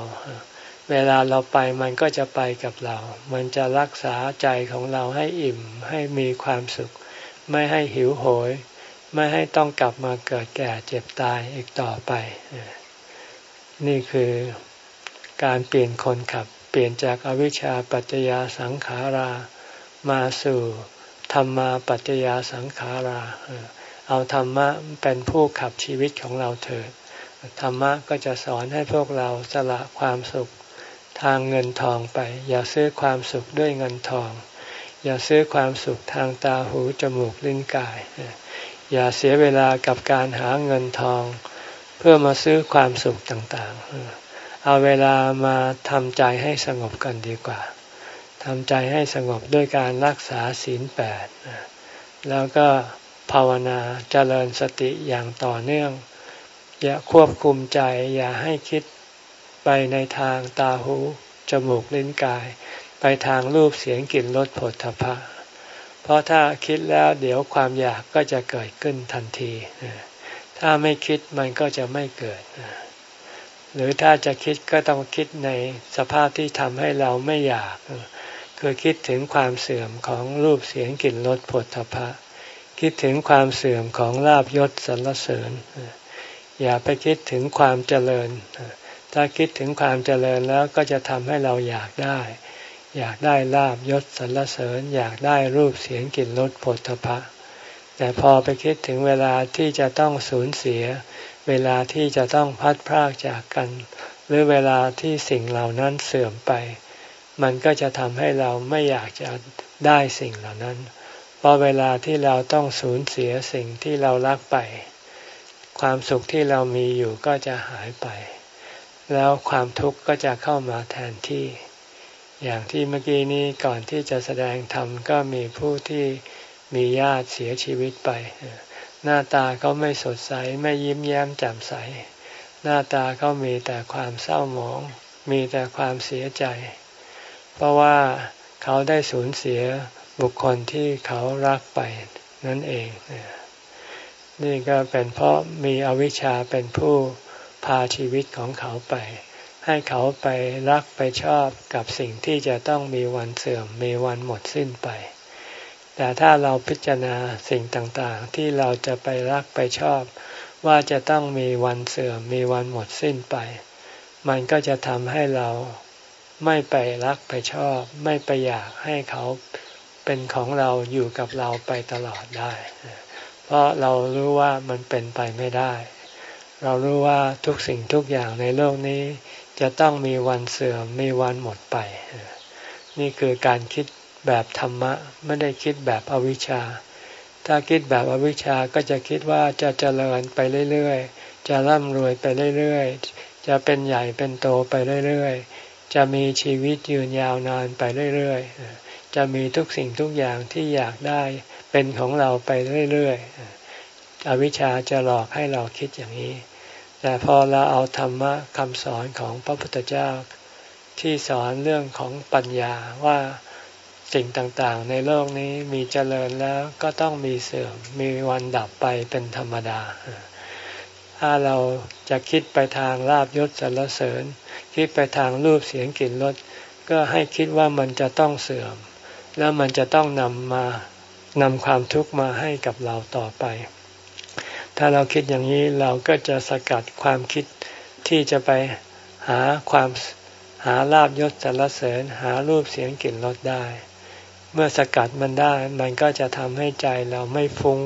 เวลาเราไปมันก็จะไปกับเรา มันจะรักษาใจของเราให้อิ่มให้มีความสุข ไม่ให้หิวโหย ไม่ให้ต้องกลับมาเกิดแก่เจ็บตายอีกต่อไป นี่คือการเปลี่ยนคนขับ เปลี่ยนจากอวิชชาปัจจยาสังขารา มาสู่ธรรมาปัจจยาสังขารา เอาธรรมะเป็นผู้ขับชีวิตของเราเถิด ธรรมะก็จะสอนให้พวกเราสละความสุขทางเงินทองไป อย่าซื้อความสุขด้วยเงินทอง อย่าซื้อความสุขทางตาหูจมูกลิ้นกาย อย่าเสียเวลากับการหาเงินทอง เพื่อมาซื้อความสุขต่างๆ เอาเวลามาทำใจให้สงบกันดีกว่า ทำใจให้สงบด้วยการรักษาศีลแปดแล้วก็ภาวนาเจริญสติอย่างต่อเนื่อง อย่าควบคุมใจอย่าให้คิดไปในทางตาหู จมูกลิ้นกาย ไปทางรูปเสียงกลิ่นรสผลทพะ เพราะถ้าคิดแล้วเดี๋ยวความอยากก็จะเกิดขึ้นทันที ถ้าไม่คิดมันก็จะไม่เกิด หรือถ้าจะคิดก็ต้องคิดในสภาพที่ทำให้เราไม่อยาก คือคิดถึงความเสื่อมของรูปเสียงกลิ่นรสผลทพะ คิดถึงความเสื่อมของลาบยศสรรเสริญ อย่าไปคิดถึงความเจริญ ถ้าคิดถึงความเจริญแล้วก็จะทำให้เราอยากได้ อยากได้ลาบยศสรรเสริญ อยากได้รูปเสียงกลิ่นรสผลพะ แต่พอไปคิดถึงเวลาที่จะต้องสูญเสีย เวลาที่จะต้องพัดพรากจากกัน หรือเวลาที่สิ่งเหล่านั้นเสื่อมไป มันก็จะทำให้เราไม่อยากจะได้สิ่งเหล่านั้นพอเวลาที่เราต้องสูญเสียสิ่งที่เรารักไป ความสุขที่เรามีอยู่ก็จะหายไป แล้วความทุกข์ก็จะเข้ามาแทนที่ อย่างที่เมื่อกี้นี้ก่อนที่จะแสดงธรรมก็มีผู้ที่มีญาติเสียชีวิตไป หน้าตาเขาไม่สดใสไม่ยิ้มแย้มแจ่มใส หน้าตาเขามีแต่ความเศร้าหมอง มีแต่ความเสียใจ เพราะว่าเขาได้สูญเสียบุคคลที่เขารักไปนั่นเอง นี่ก็เป็นเพราะมีอวิชชาเป็นผู้พาชีวิตของเขาไป ให้เขาไปรักไปชอบกับสิ่งที่จะต้องมีวันเสื่อมมีวันหมดสิ้นไป แต่ถ้าเราพิจารณาสิ่งต่างๆ ที่เราจะไปรักไปชอบ ว่าจะต้องมีวันเสื่อมมีวันหมดสิ้นไป มันก็จะทำให้เรา ไม่ไปรักไปชอบ ไม่ไปอยากให้เขาเป็นของเราอยู่กับเราไปตลอดได้ เพราะเรารู้ว่ามันเป็นไปไม่ได้ เรารู้ว่าทุกสิ่งทุกอย่างในโลกนี้ จะต้องมีวันเสื่อมมีวันหมดไป นี่คือการคิดแบบธรรมะ ไม่ได้คิดแบบอวิชชา ถ้าคิดแบบอวิชชาก็จะคิดว่าจะเจริญไปเรื่อยๆ จะร่ำรวยไปเรื่อยๆ จะเป็นใหญ่เป็นโตไปเรื่อยๆ จะมีชีวิตยืนยาวนานไปเรื่อยๆ จะมีทุกสิ่งทุกอย่างที่อยากได้เป็นของเราไปเรื่อยๆ อวิชชาจะหลอกให้เราคิดอย่างนี้ แต่พอเราเอาธรรมะคำสอนของพระพุทธเจ้า ที่สอนเรื่องของปัญญาว่าสิ่งต่างๆ ในโลกนี้มีเจริญแล้วก็ต้องมีเสื่อม มีวันดับไปเป็นธรรมดา ถ้าเราจะคิดไปทางลาบยศสรรเสริญ คิดไปทางรูปเสียงกลิ่นรสก็ให้คิดว่ามันจะต้องเสื่อม แล้วมันจะต้องนำมานำความทุกข์มาให้กับเราต่อไป ถ้าเราคิดอย่างนี้เราก็จะสกัดความคิดที่จะไปหาความหาลาบยศสรรเสริญ หารูปเสียงกลิ่นรสได้ เมื่อสกัดมันได้ มันก็จะทำให้ใจเราไม่ฟุง้ง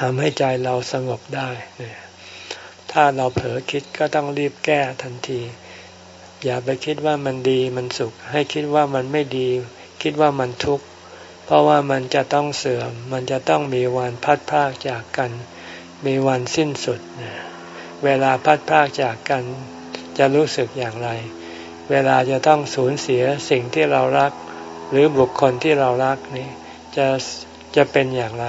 ทำให้ใจเราสงบได้ ถ้าเราเผลอคิดก็ต้องรีบแก้ทันที อย่าไปคิดว่ามันดีมันสุข ให้คิดว่ามันไม่ดี คิดว่ามันทุกข์ เพราะว่ามันจะต้องเสื่อม มันจะต้องมีวันพัดพากจากกัน มีวันสิ้นสุด เวลาพัดพากจากกัน จะรู้สึกอย่างไร เวลาจะต้องสูญเสียสิ่งที่เรารัก หรือบุคคลที่เรารักนี่จะจะเป็นอย่างไร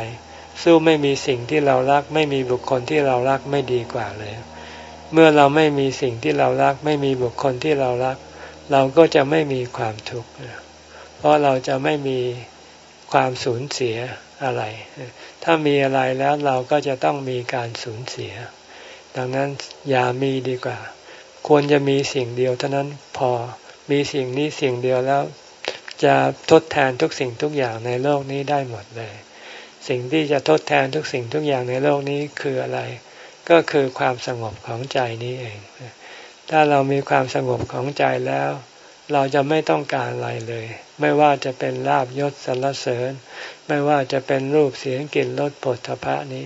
สู้ไม่มีสิ่งที่เรารัก ไม่มีบุคคลที่เรารักไม่ดีกว่าเลย เมื่อเราไม่มีสิ่งที่เรารัก ไม่มีบุคคลที่เรารัก เราก็จะไม่มีความทุกข์เพราะเราจะไม่มีความสูญเสียอะไร ถ้ามีอะไรแล้วเราก็จะต้องมีการสูญเสีย ดังนั้นอย่ามีดีกว่า ควรจะมีสิ่งเดียวเท่านั้นพอ มีสิ่งนี้สิ่งเดียวแล้ว จะทดแทนทุกสิ่งทุกอย่างในโลกนี้ได้หมดเลย สิ่งที่จะทดแทนทุกสิ่งทุกอย่างในโลกนี้คืออะไร ก็คือความสงบของใจนี้เอง ถ้าเรามีความสงบของใจแล้ว เราจะไม่ต้องการอะไรเลย ไม่ว่าจะเป็นลาบยศสรรเสริญ ไม่ว่าจะเป็นรูปเสียงกลิ่นรสผลทพะนี้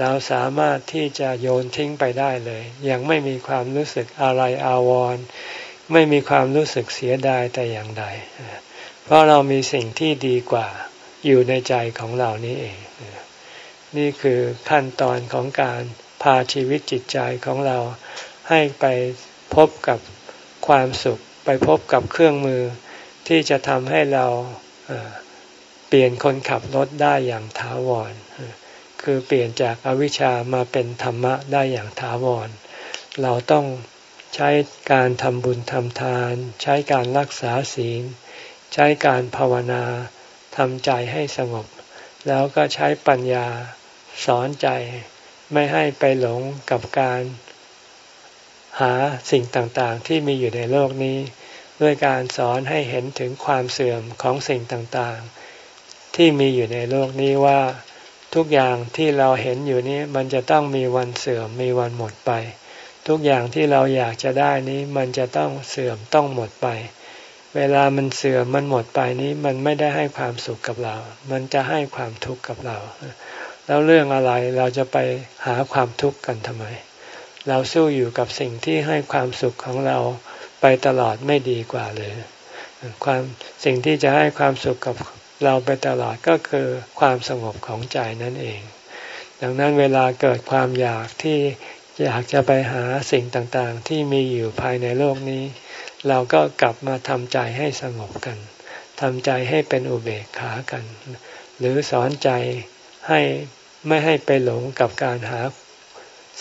เราสามารถที่จะโยนทิ้งไปได้เลย ยังไม่มีความรู้สึกอะไรอาวรณ์ไม่มีความรู้สึกเสียดายแต่อย่างใด เพราะเรามีสิ่งที่ดีกว่า อยู่ในใจของเรานี้เอง นี่คือขั้นตอนของการพาชีวิตจิตใจของเราให้ไปพบกับความสุข ไปพบกับเครื่องมือ ที่จะทำให้เราเปลี่ยนคนขับรถได้อย่างถาวร คือเปลี่ยนจากอาวิชชามาเป็นธรรมะได้อย่างถาวร เราต้องใช้การทำบุญทำทาน ใช้การรักษาศีล ใช้การภาวนา ทำใจให้สงบ แล้วก็ใช้ปัญญาสอนใจ ไม่ให้ไปหลงกับการหาสิ่งต่างๆ ที่มีอยู่ในโลกนี้ ด้วยการสอนให้เห็นถึงความเสื่อมของสิ่งต่างๆ ที่มีอยู่ในโลกนี้ว่าทุกอย่างที่เราเห็นอยู่นี้มันจะต้องมีวันเสื่อมมีวันหมดไป ทุกอย่างที่เราอยากจะได้นี้มันจะต้องเสื่อมต้องหมดไป เวลามันเสื่อมมันหมดไปนี้มันไม่ได้ให้ความสุขกับเรา มันจะให้ความทุกข์กับเรา แล้วเรื่องอะไรเราจะไปหาความทุกข์กันทำไม เราสู้อยู่กับสิ่งที่ให้ความสุขของเราไปตลอดไม่ดีกว่าเลยความสิ่งที่จะให้ความสุขกับเราไปตลอดก็คือความสงบของใจนั่นเอง ดังนั้นเวลาเกิดความอยากที่อยากจะไปหาสิ่งต่างๆ ที่มีอยู่ภายในโลกนี้ เราก็กลับมาทำใจให้สงบกันทำใจให้เป็นอุเบกขากัน หรือสอนใจให้ไม่ให้ไปหลงกับการหา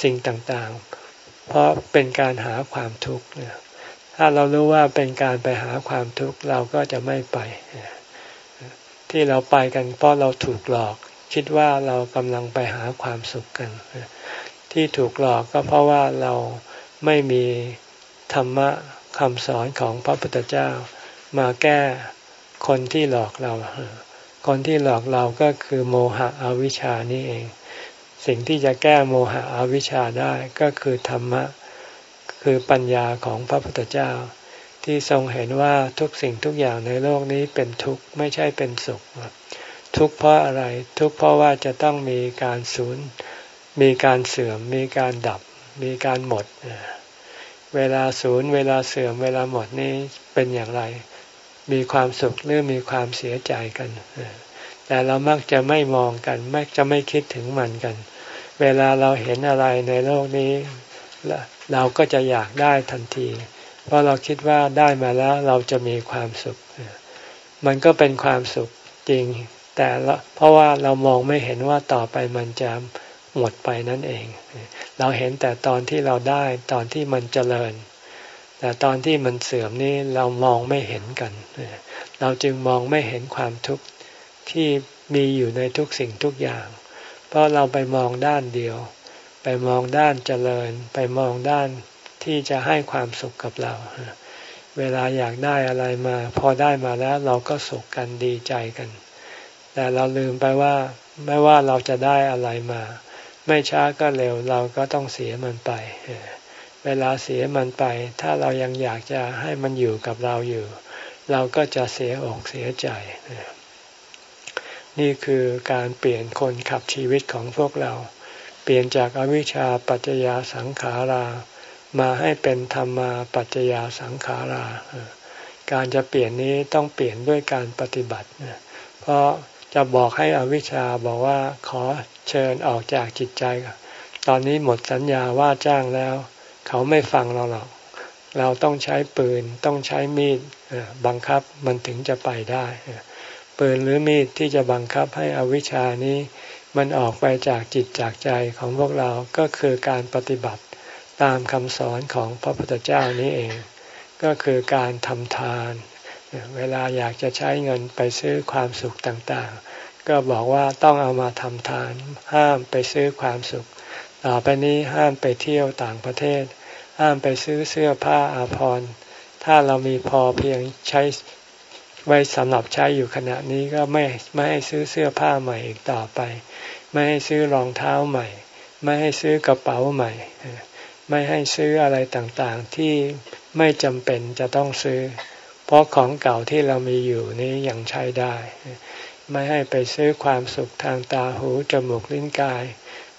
สิ่งต่างๆ เพราะเป็นการหาความทุกข์ถ้าเรารู้ว่าเป็นการไปหาความทุกข์เราก็จะไม่ไป ที่เราไปกันเพราะเราถูกหลอก คิดว่าเรากำลังไปหาความสุขกัน ที่ถูกหลอกก็เพราะว่าเราไม่มีธรรมะ คำสอนของพระพุทธเจ้า มาแก้คนที่หลอกเรา คนที่หลอกเราก็คือโมหะอวิชชานี่เอง สิ่งที่จะแก้โมหะอวิชชาได้ก็คือธรรมะ คือปัญญาของพระพุทธเจ้า ที่ทรงเห็นว่าทุกสิ่งทุกอย่างในโลกนี้เป็นทุกข์ไม่ใช่เป็นสุข ทุกข์เพราะอะไร ทุกข์เพราะว่าจะต้องมีการสูญมีการเสื่อม มีการดับ มีการหมด เวลาสูญเวลาเสื่อมเวลาหมดนี้เป็นอย่างไร มีความสุขหรือมีความเสียใจกัน แต่เรามักจะไม่มองกันมักจะไม่คิดถึงมันกัน เวลาเราเห็นอะไรในโลกนี้ เราก็จะอยากได้ทันที เพราะเราคิดว่าได้มาแล้วเราจะมีความสุข มันก็เป็นความสุขจริง แต่เพราะว่าเรามองไม่เห็นว่าต่อไปมันจะ หมดไปนั่นเอง เราเห็นแต่ตอนที่เราได้ตอนที่มันเจริญ แต่ตอนที่มันเสื่อมนี่เรามองไม่เห็นกัน เราจึงมองไม่เห็นความทุกข์ที่มีอยู่ในทุกสิ่งทุกอย่าง เพราะเราไปมองด้านเดียว ไปมองด้านเจริญ ไปมองด้านที่จะให้ความสุขกับเรา เวลาอยากได้อะไรมา พอได้มาแล้วเราก็สุขกันดีใจกัน แต่เราลืมไปว่าไม่ว่าเราจะได้อะไรมา ไม่ช้าก็เร็วเราก็ต้องเสียมันไป เวลาเสียมันไป ถ้าเรายังอยากจะให้มันอยู่กับเราอยู่ เราก็จะเสียอกเสียใจ นี่คือการเปลี่ยนคนขับชีวิตของพวกเรา เปลี่ยนจากอวิชชาปัจจยาสังขารา มาให้เป็นธรรมาปัจจยาสังขารา การจะเปลี่ยนนี้ต้องเปลี่ยนด้วยการปฏิบัติ เพราะ จะบอกให้อวิชชาบอกว่าขอเชิญออกจากจิตใจ ตอนนี้หมดสัญญาว่าจ้างแล้ว เขาไม่ฟังเราหรอก เราต้องใช้ปืนต้องใช้มีดบังคับมันถึงจะไปได้ปืนหรือมีดที่จะบังคับให้อวิชานี้ มันออกไปจากจิตจากใจของพวกเราก็คือการปฏิบัติตามคำสอนของพระพุทธเจ้านี้เอง ก็คือการทำทาน เวลาอยากจะใช้เงินไปซื้อความสุขต่างๆ ก็บอกว่าต้องเอามาทำทาน ห้ามไปซื้อความสุข ต่อไปนี้ห้ามไปเที่ยวต่างประเทศ ห้ามไปซื้อเสื้อผ้าอาภรณ์ ถ้าเรามีพอเพียงใช้ไว้สำหรับใช้อยู่ขณะนี้ก็ไม่ไม่ให้ซื้อเสื้อผ้าใหม่อีกต่อไป ไม่ให้ซื้อรองเท้าใหม่ ไม่ให้ซื้อกระเป๋าใหม่ ไม่ให้ซื้ออะไรต่างๆที่ไม่จำเป็นจะต้องซื้อ เพราะของเก่าที่เรามีอยู่นี้ยังใช้ได้ ไม่ให้ไปซื้อความสุขทางตาหูจมูกลิ้นกาย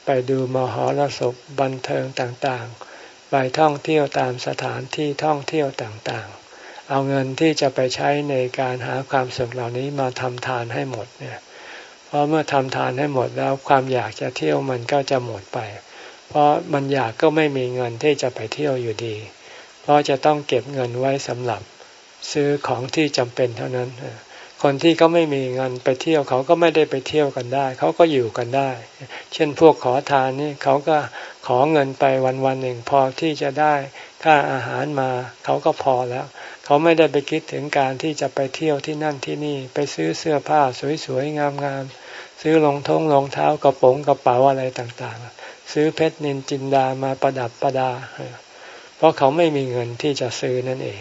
ไปดูมหรสพบันเทิงต่างๆ ไปท่องเที่ยวตามสถานที่ท่องเที่ยวต่างๆ เอาเงินที่จะไปใช้ในการหาความสุขเหล่านี้มาทำทานให้หมดเนี่ยเพราะเมื่อทำทานให้หมดแล้วความอยากจะเที่ยวมันก็จะหมดไป เพราะมันอยากก็ไม่มีเงินที่จะไปเที่ยวอยู่ดี เพราะจะต้องเก็บเงินไว้สำหรับ ซื้อของที่จำเป็นเท่านั้น คนที่เขาไม่มีเงินไปเที่ยวเขาก็ไม่ได้ไปเที่ยวกันได้ เขาก็อยู่กันได้ เช่นพวกขอทานนี่เขาก็ขอเงินไปวันวันหนึ่งพอที่จะได้ค่าอาหารมาเขาก็พอแล้ว เขาไม่ได้ไปคิดถึงการที่จะไปเที่ยวที่นั่นที่นี่ไปซื้อเสื้อผ้าสวยๆงามๆซื้อรองท้องรองเท้ากระโปรงกระเป๋าอะไรต่างๆ ซื้อเพชรนินจินดามาประดับประดา เพราะเขาไม่มีเงินที่จะซื้อนั่นเอง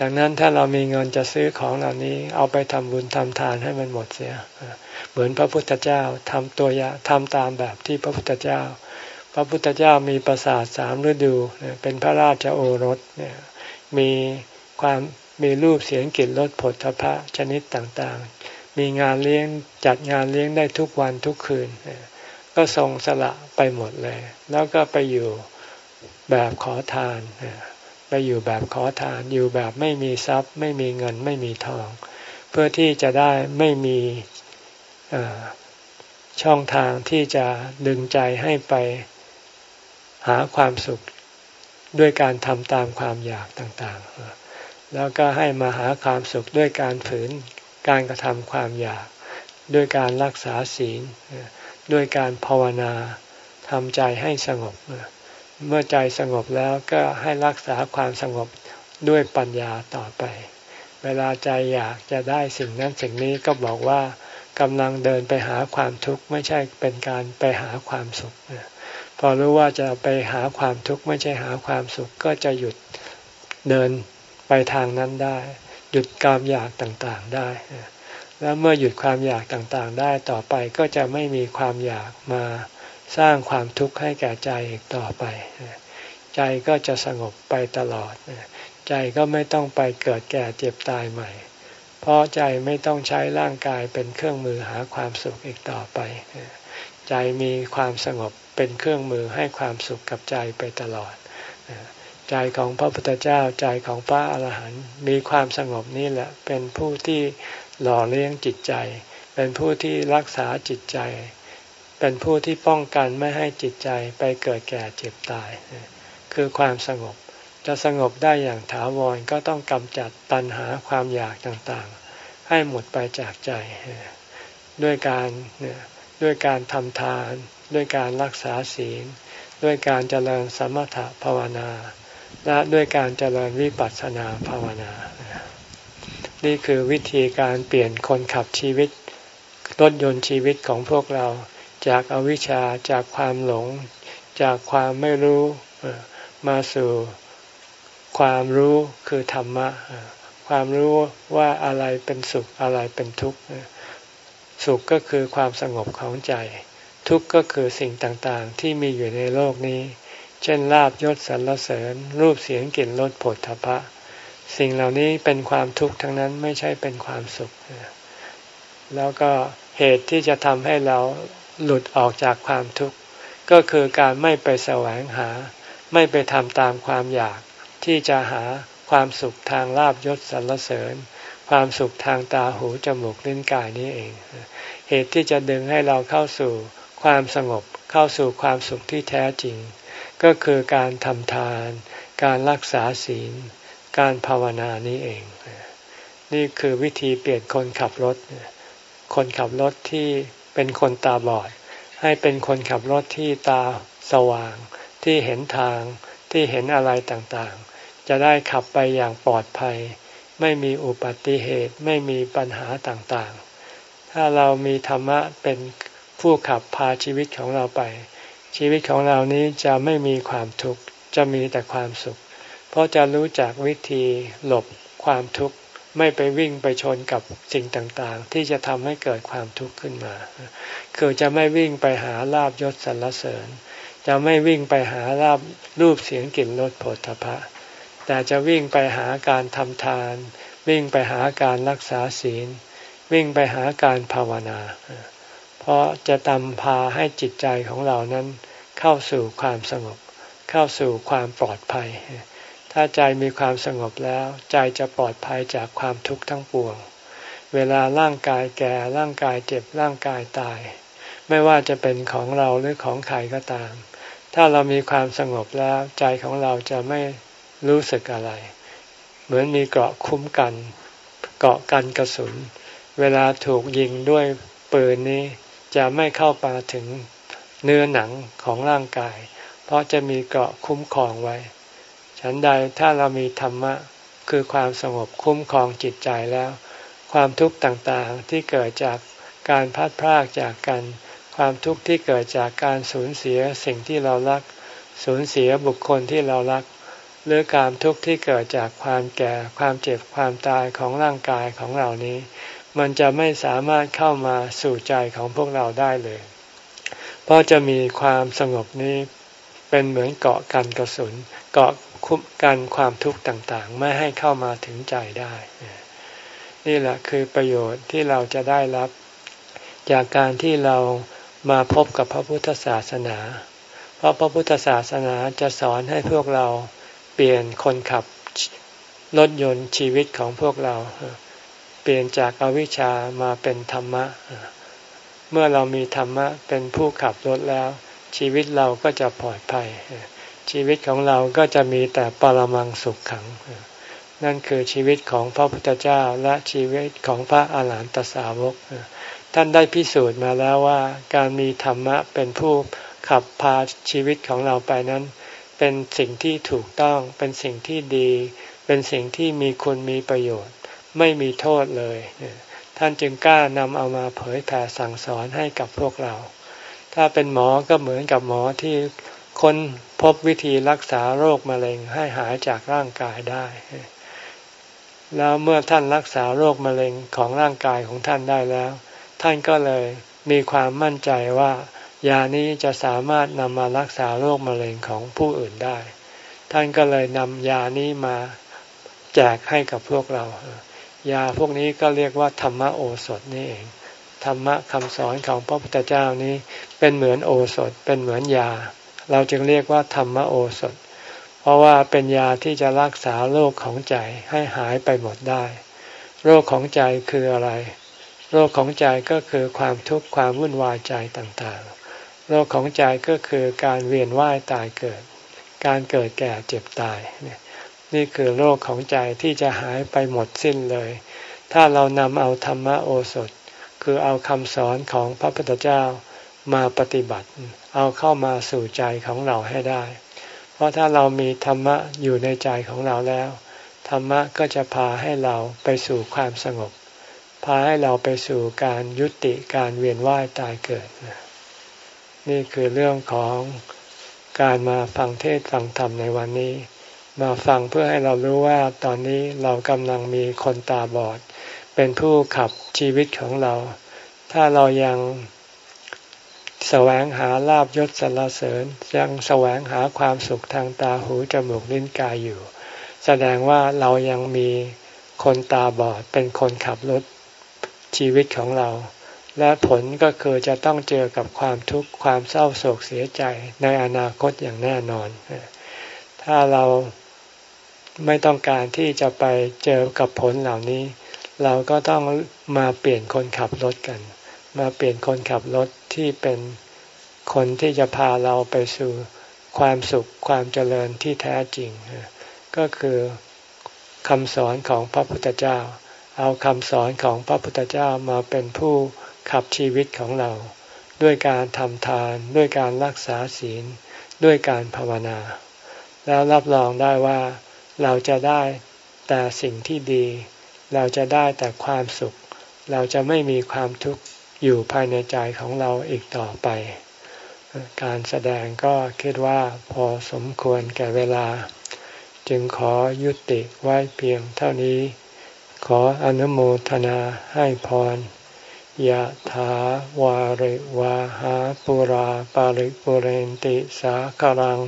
ดังนั้นถ้าเรามีเงินจะซื้อของเหล่านี้เอาไปทำบุญทำทานให้มันหมดเสีย เหมือนพระพุทธเจ้าทำตัวอย่างทำตามแบบที่พระพุทธเจ้า พระพุทธเจ้ามีประสาทสามฤดูเป็นพระราชโอรสเนี่ยมีความมีรูปเสียงกลิ่นรสผลทพะชนิดต่างๆ มีงานเลี้ยงจัดงานเลี้ยงได้ทุกวันทุกคืน ก็ทรงสละไปหมดเลย แล้วก็ไปอยู่แบบขอทาน ไปอยู่แบบขอทาน อยู่แบบไม่มีทรัพย์ ไม่มีเงินไม่มีทอง เพื่อที่จะได้ไม่มีช่องทางที่จะดึงใจให้ไปหาความสุขด้วยการทำตามความอยากต่างๆ แล้วก็ให้มาหาความสุขด้วยการฝืนการกระทำความอยาก ด้วยการรักษาศีล ด้วยการภาวนาทำใจให้สงบเเมื่อใจสงบแล้วก็ให้รักษาความสงบด้วยปัญญาต่อไป เวลาใจอยากจะได้สิ่งนั้นสิ่งนี้ก็บอกว่ากำลังเดินไปหาความทุกข์ไม่ใช่เป็นการไปหาความสุข พอรู้ว่าจะไปหาความทุกข์ไม่ใช่หาความสุข ก็จะหยุดเดินไปทางนั้นได้ หยุดความอยากต่างๆได้ แล้วเมื่อหยุดความอยากต่างๆได้ต่อไปก็จะไม่มีความอยากมา สร้างความทุกข์ให้แก่ใจอีกต่อไป ใจก็จะสงบไปตลอด ใจก็ไม่ต้องไปเกิดแก่เจ็บตายใหม่ เพราะใจไม่ต้องใช้ร่างกายเป็นเครื่องมือหาความสุขอีกต่อไป ใจมีความสงบเป็นเครื่องมือให้ความสุขกับใจไปตลอด ใจของพระพุทธเจ้าใจของพระอาหารหันต์มีความสงบนี่แหละเป็นผู้ที่หล่อเลี้ยงจิตใจ เป็นผู้ที่รักษาจิตใจ เป็นผู้ที่ป้องกันไม่ให้จิตใจไปเกิดแก่เจ็บตาย คือความสงบจะสงบได้อย่างถาวรก็ต้องกำจัดตัณหาความอยากต่างๆ ให้หมดไปจากใจ ด้วยการด้วยการทำทาน ด้วยการรักษาศีล ด้วยการเจริญสมถภาวนา และด้วยการเจริญวิปัสสนาภาวนา นี่คือวิธีการเปลี่ยนคนขับชีวิตรถยนต์ชีวิตของพวกเรา จากอาวิชชาจากความหลง จากความไม่รู้มาสู่ความรู้คือธรรมะความรู้ว่าอะไรเป็นสุขอะไรเป็นทุกข์สุขก็คือความสงบของใจ ทุกข์ก็คือสิ่งต่างๆ ที่มีอยู่ในโลกนี้ เช่นลาบยศสรรเสริญ รูปเสียงกลิ่นรสผลทพะ สิ่งเหล่านี้เป็นความทุกข์ทั้งนั้นไม่ใช่เป็นความสุข แล้วก็เหตุที่จะทำให้เรา หลุดออกจากความทุกข์ก็คือการไม่ไปแสวงหา ไม่ไปทำตามความอยาก ที่จะหาความสุขทางลาบยศสรรเสริญ ความสุขทางตาหูจมูกลิ้นกายนี้เอง เหตุที่จะดึงให้เราเข้าสู่ความสงบเข้าสู่ความสุขที่แท้จริง ก็คือการทำทาน การรักษาศีล การภาวนานี้เอง นี่คือวิธีเปลี่ยนคนขับรถ คนขับรถที่ เป็นคนตาบอด ให้เป็นคนขับรถที่ตาสว่าง ที่เห็นทางที่เห็นอะไรต่างๆ จะได้ขับไปอย่างปลอดภัย ไม่มีอุบัติเหตุไม่มีปัญหาต่างๆ ถ้าเรามีธรรมะเป็นผู้ขับพาชีวิตของเราไป ชีวิตของเรานี้จะไม่มีความทุกข์จะมีแต่ความสุข เพราะจะรู้จักวิธีหลบความทุกข์ ไม่ไปวิ่งไปชนกับสิ่งต่างๆ ที่จะทำให้เกิดความทุกข์ขึ้นมา คือจะไม่วิ่งไปหาลาบยศสรรเสริญ จะไม่วิ่งไปหาลาบรูปเสียงกลิ่นรสผลพะแต่จะวิ่งไปหาการทำทาน วิ่งไปหาการรักษาศีล วิ่งไปหาการภาวนา เพราะจะตำพาให้จิตใจของเรานั้นเข้าสู่ความสงบ เข้าสู่ความปลอดภัย ถ้าใจมีความสงบแล้ว ใจจะปลอดภัยจากความทุกข์ทั้งปวง เวลาร่างกายแก่ร่างกายเจ็บร่างกายตาย ไม่ว่าจะเป็นของเราหรือของใครก็ตาม ถ้าเรามีความสงบแล้วใจของเราจะไม่รู้สึกอะไร เหมือนมีเกราะคุ้มกัน เกาะกันกระสุน เวลาถูกยิงด้วยปืนนี้จะไม่เข้าไปถึงเนื้อหนังของร่างกาย เพราะจะมีเกราะคุ้มครองไว้ ฉันใดถ้าเรามีธรรมะคือความสงบคุ้มครองจิตใจแล้ว ความทุกข์ต่างๆที่เกิดจากการพัดพรากจากกัน ความทุกข์ที่เกิดจากการสูญเสียสิ่งที่เรารัก สูญเสียบุคคลที่เรารัก หรือการทุกข์ที่เกิดจากความแก่ ความเจ็บความตายของร่างกายของเรานี้ มันจะไม่สามารถเข้ามาสู่ใจของพวกเราได้เลย เพราะจะมีความสงบนี้เป็นเหมือนเกาะกันกระสุนเกาะ คุ้มกันความทุกข์ต่างๆ ไม่ให้เข้ามาถึงใจได้ นี่แหละคือประโยชน์ที่เราจะได้รับ จากการที่เรามาพบกับพระพุทธศาสนา เพราะพระพุทธศาสนาจะสอนให้พวกเราเปลี่ยนคนขับรถยนต์ชีวิตของพวกเรา เปลี่ยนจากอาวิชชามาเป็นธรรมะ เมื่อเรามีธรรมะเป็นผู้ขับรถแล้ว ชีวิตเราก็จะปลอดภัย ชีวิตของเราก็จะมีแต่ปรมังสุขขัง นั่นคือชีวิตของพระพุทธเจ้าและชีวิตของพระอาหารหันตสาวก ท่านได้พิสูจน์มาแล้วว่า การมีธรรมะเป็นผู้ขับพาชีวิตของเราไปนั้น เป็นสิ่งที่ถูกต้อง เป็นสิ่งที่ดี เป็นสิ่งที่มีคุณมีประโยชน์ ไม่มีโทษเลย ท่านจึงกล้านำเอามาเผยแผ่สั่งสอนให้กับพวกเรา ถ้าเป็นหมอก็เหมือนกับหมอที่ ค้นพบวิธีรักษาโรคมะเร็งให้หายจากร่างกายได้ แล้วเมื่อท่านรักษาโรคมะเร็งของร่างกายของท่านได้แล้ว ท่านก็เลยมีความมั่นใจว่ายานี้จะสามารถนำมารักษาโรคมะเร็งของผู้อื่นได้ ท่านก็เลยนำยานี้มาแจกให้กับพวกเรา ยาพวกนี้ก็เรียกว่าธรรมโอสถนี่เองธรรมะคำสอนของพระพุทธเจ้านี้เป็นเหมือนโอสถเป็นเหมือนยา เราจึงเรียกว่าธรรมโอสถ เพราะว่าเป็นยาที่จะรักษาโรคของใจให้หายไปหมดได้ โรคของใจคืออะไร โรคของใจก็คือความทุกข์ความวุ่นวายใจต่างๆ โรคของใจก็คือการเวียนว่ายตายเกิด การเกิดแก่เจ็บตายเนี่ยนี่คือโรคของใจที่จะหายไปหมดสิ้นเลย ถ้าเรานำเอาธรรมโอสถ คือเอาคำสอนของพระพุทธเจ้ามาปฏิบัติ เอาเข้ามาสู่ใจของเราให้ได้ เพราะถ้าเรามีธรรมะอยู่ในใจของเราแล้ว ธรรมะก็จะพาให้เราไปสู่ความสงบ พาให้เราไปสู่การยุติการเวียนว่ายตายเกิด นี่คือเรื่องของการมาฟังเทศฟังธรรมในวันนี้ มาฟังเพื่อให้เรารู้ว่าตอนนี้เรากำลังมีคนตาบอด เป็นผู้ขับชีวิตของเรา ถ้าเรายัง แสวงหาลาบยศสรรเสริญยังแสวงหาความสุขทางตาหูจมูกลิ้นกายอยู่ แสดงว่าเรายังมีคนตาบอดเป็นคนขับรถชีวิตของเรา และผลก็คือจะต้องเจอกับความทุกข์ความเศร้าโศกเสียใจในอนาคตอย่างแน่นอน ถ้าเราไม่ต้องการที่จะไปเจอกับผลเหล่านี้ เราก็ต้องมาเปลี่ยนคนขับรถกัน มาเปลี่ยนคนขับรถ ที่เป็นคนที่จะพาเราไปสู่ความสุขความเจริญที่แท้จริง ก็คือคำสอนของพระพุทธเจ้า เอาคำสอนของพระพุทธเจ้ามาเป็นผู้ขับชีวิตของเรา ด้วยการทำทาน ด้วยการรักษาศีล ด้วยการภาวนา แล้วรับรองได้ว่าเราจะได้แต่สิ่งที่ดี เราจะได้แต่ความสุข เราจะไม่มีความทุกข์ อยู่ภายในใจของเราอีกต่อไป การแสดงก็คิดว่าพอสมควรแก่เวลา จึงขอยุติไว้เพียงเท่านี้ ขออนุโมทนาให้พรยะถาวาริวาหาปุราปาริปุเรนติสาคารัง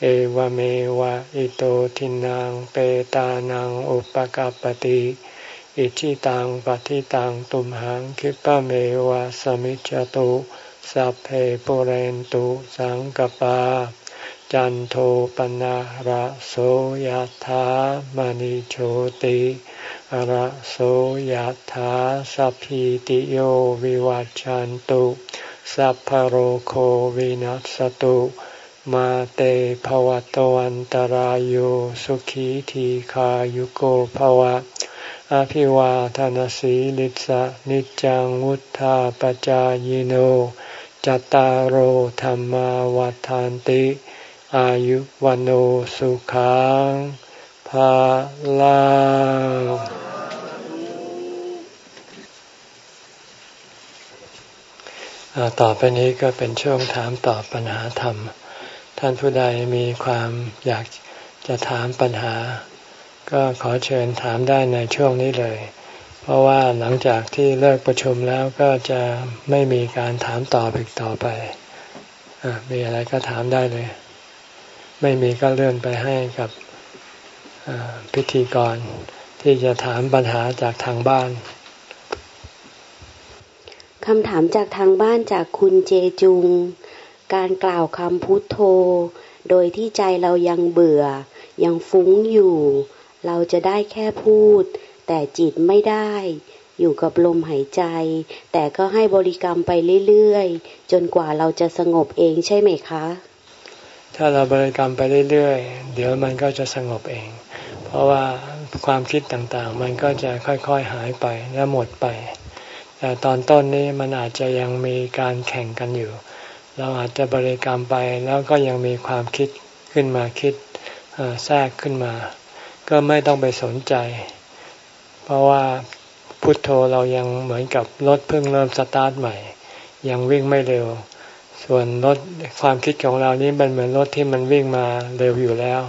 เอวเมวะอิโตทินังเปตานังอุปกาปติ อิชิตังปฏิตังตุมหังคิปะเมวะสมิจจตุสัพเพปุเรนตุสังกปา จันโทปนะระโสยธามณิโชติระโสยธาสัพพิติโยวิวัจจันตุสัพพโรโควินัสตุมาเตภวตวันตารโยสุขีทีขายุโกภวะ อภิวาทานสีลิสะนิจังวุธาปจายโนจตารโหธรรมวาทานติ อายุวันโอสุขังภาลาต่อไปนี้ก็เป็นช่วงถามตอบปัญหาธรรม ท่านผู้ใดมีความอยากจะถามปัญหา ก็ขอเชิญถามได้ในช่วงนี้เลย เพราะว่าหลังจากที่เลิกประชุมแล้วก็จะไม่มีการถามตอบอีกต่อไปอมีอะไรก็ถามได้เลย ไม่มีก็เลื่อนไปให้กับพิธีกรที่จะถามปัญหาจากทางบ้านคำถามจากทางบ้านจากคุณเจจุง การกล่าวคำพุทโธ โดยที่ใจเรายังเบื่อ ยังฟุ้งอยู่ เราจะได้แค่พูด แต่จิตไม่ได้ อยู่กับลมหายใจ แต่ก็ให้บริกรรมไปเรื่อยๆ จนกว่าเราจะสงบเองใช่ไหมคะ ถ้าเราบริกรรมไปเรื่อยๆ เดี๋ยวมันก็จะสงบเอง เพราะว่าความคิดต่างๆ มันก็จะค่อยๆหายไปและหมดไป แต่ตอนต้นนี้มันอาจจะยังมีการแข่งกันอยู่ เราอาจจะบริกรรมไปแล้วก็ยังมีความคิดขึ้นมาคิดแทรกขึ้นมา ก็ไม่ต้องไปสนใจ เพราะว่าพุทโธเรายังเหมือนกับรถเพิ่งเริ่มสตาร์ทใหม่ ยังวิ่งไม่เร็ว ส่วนรถความคิดของเรานี้มันเหมือนรถที่มันวิ่งมาเร็วอยู่แล้ว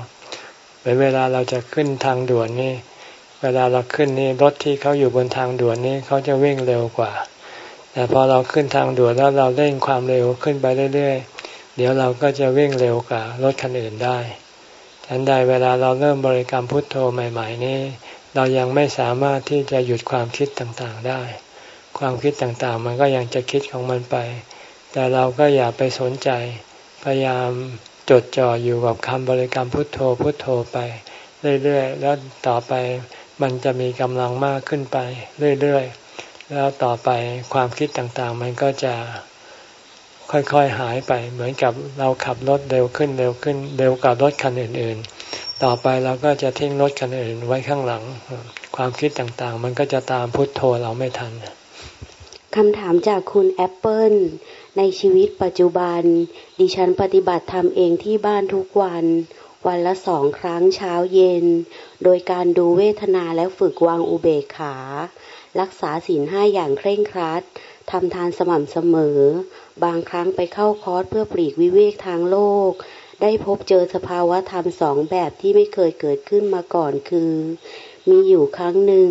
เวลาเราจะขึ้นทางด่วนนี่ เวลาเราขึ้นนี่รถที่เขาอยู่บนทางด่วนนี่เขาจะวิ่งเร็วกว่า แต่พอเราขึ้นทางด่วนแล้วเราเร่งความเร็วขึ้นไปเรื่อยๆ เดี๋ยวเราก็จะวิ่งเร็วกว่ารถคันอื่นได้ ฉันใดเวลาเราเริ่มบริกรรมพุทโธใหม่ ๆ นี่เรายังไม่สามารถที่จะหยุดความคิดต่างๆได้ ความคิดต่างๆ มันก็ยังจะคิดของมันไป แต่เราก็อย่าไปสนใจ พยายามจดจ่ออยู่กับคำบริกรรมพุทโธพุทโธไปเรื่อยๆ แล้วต่อไปมันจะมีกำลังมากขึ้นไปเรื่อยๆ แล้วต่อไปความคิดต่างๆ มันก็จะ ค่อยๆหายไป เหมือนกับเราขับรถเร็วขึ้นเร็วขึ้นเร็วกว่ารถคันอื่น ๆ ต่อไปเราก็จะทิ้งรถคันอื่นไว้ข้างหลัง ความคิดต่างๆ มันก็จะตามพุทโธเราไม่ทันคำถามจากคุณแอปเปิลในชีวิตปัจจุบัน ดิฉันปฏิบัติธรรมเองที่บ้านทุกวัน วันละสองครั้งเช้าเย็น โดยการดูเวทนาและฝึกวางอุเบกขา รักษาศีลห้าอย่างเคร่งครัดทำทานสม่ำเสมอ บางครั้งไปเข้าคอร์สเพื่อปลีกวิเวกทางโลก ได้พบเจอสภาวะธรรมสองแบบที่ไม่เคยเกิดขึ้นมาก่อนคือ มีอยู่ครั้งหนึ่ง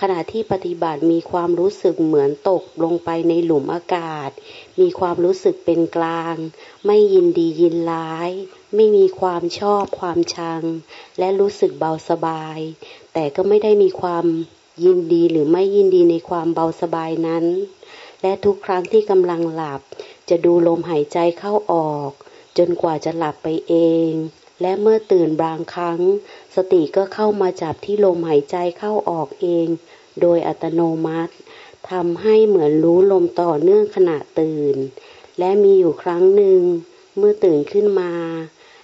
ขณะที่ปฏิบัติมีความรู้สึกเหมือนตกลงไปในหลุมอากาศ มีความรู้สึกเป็นกลาง ไม่ยินดียินร้าย ไม่มีความชอบความชัง และรู้สึกเบาสบาย แต่ก็ไม่ได้มีความยินดีหรือไม่ยินดีในความเบาสบายนั้น และทุกครั้งที่กำลังหลับ จะดูลมหายใจเข้าออก จนกว่าจะหลับไปเอง และเมื่อตื่นบางครั้ง สติก็เข้ามาจับที่ลมหายใจเข้าออกเอง โดยอัตโนมัติทำให้เหมือนรู้ลมต่อเนื่องขณะตื่น และมีอยู่ครั้งหนึ่ง เมื่อตื่นขึ้นมา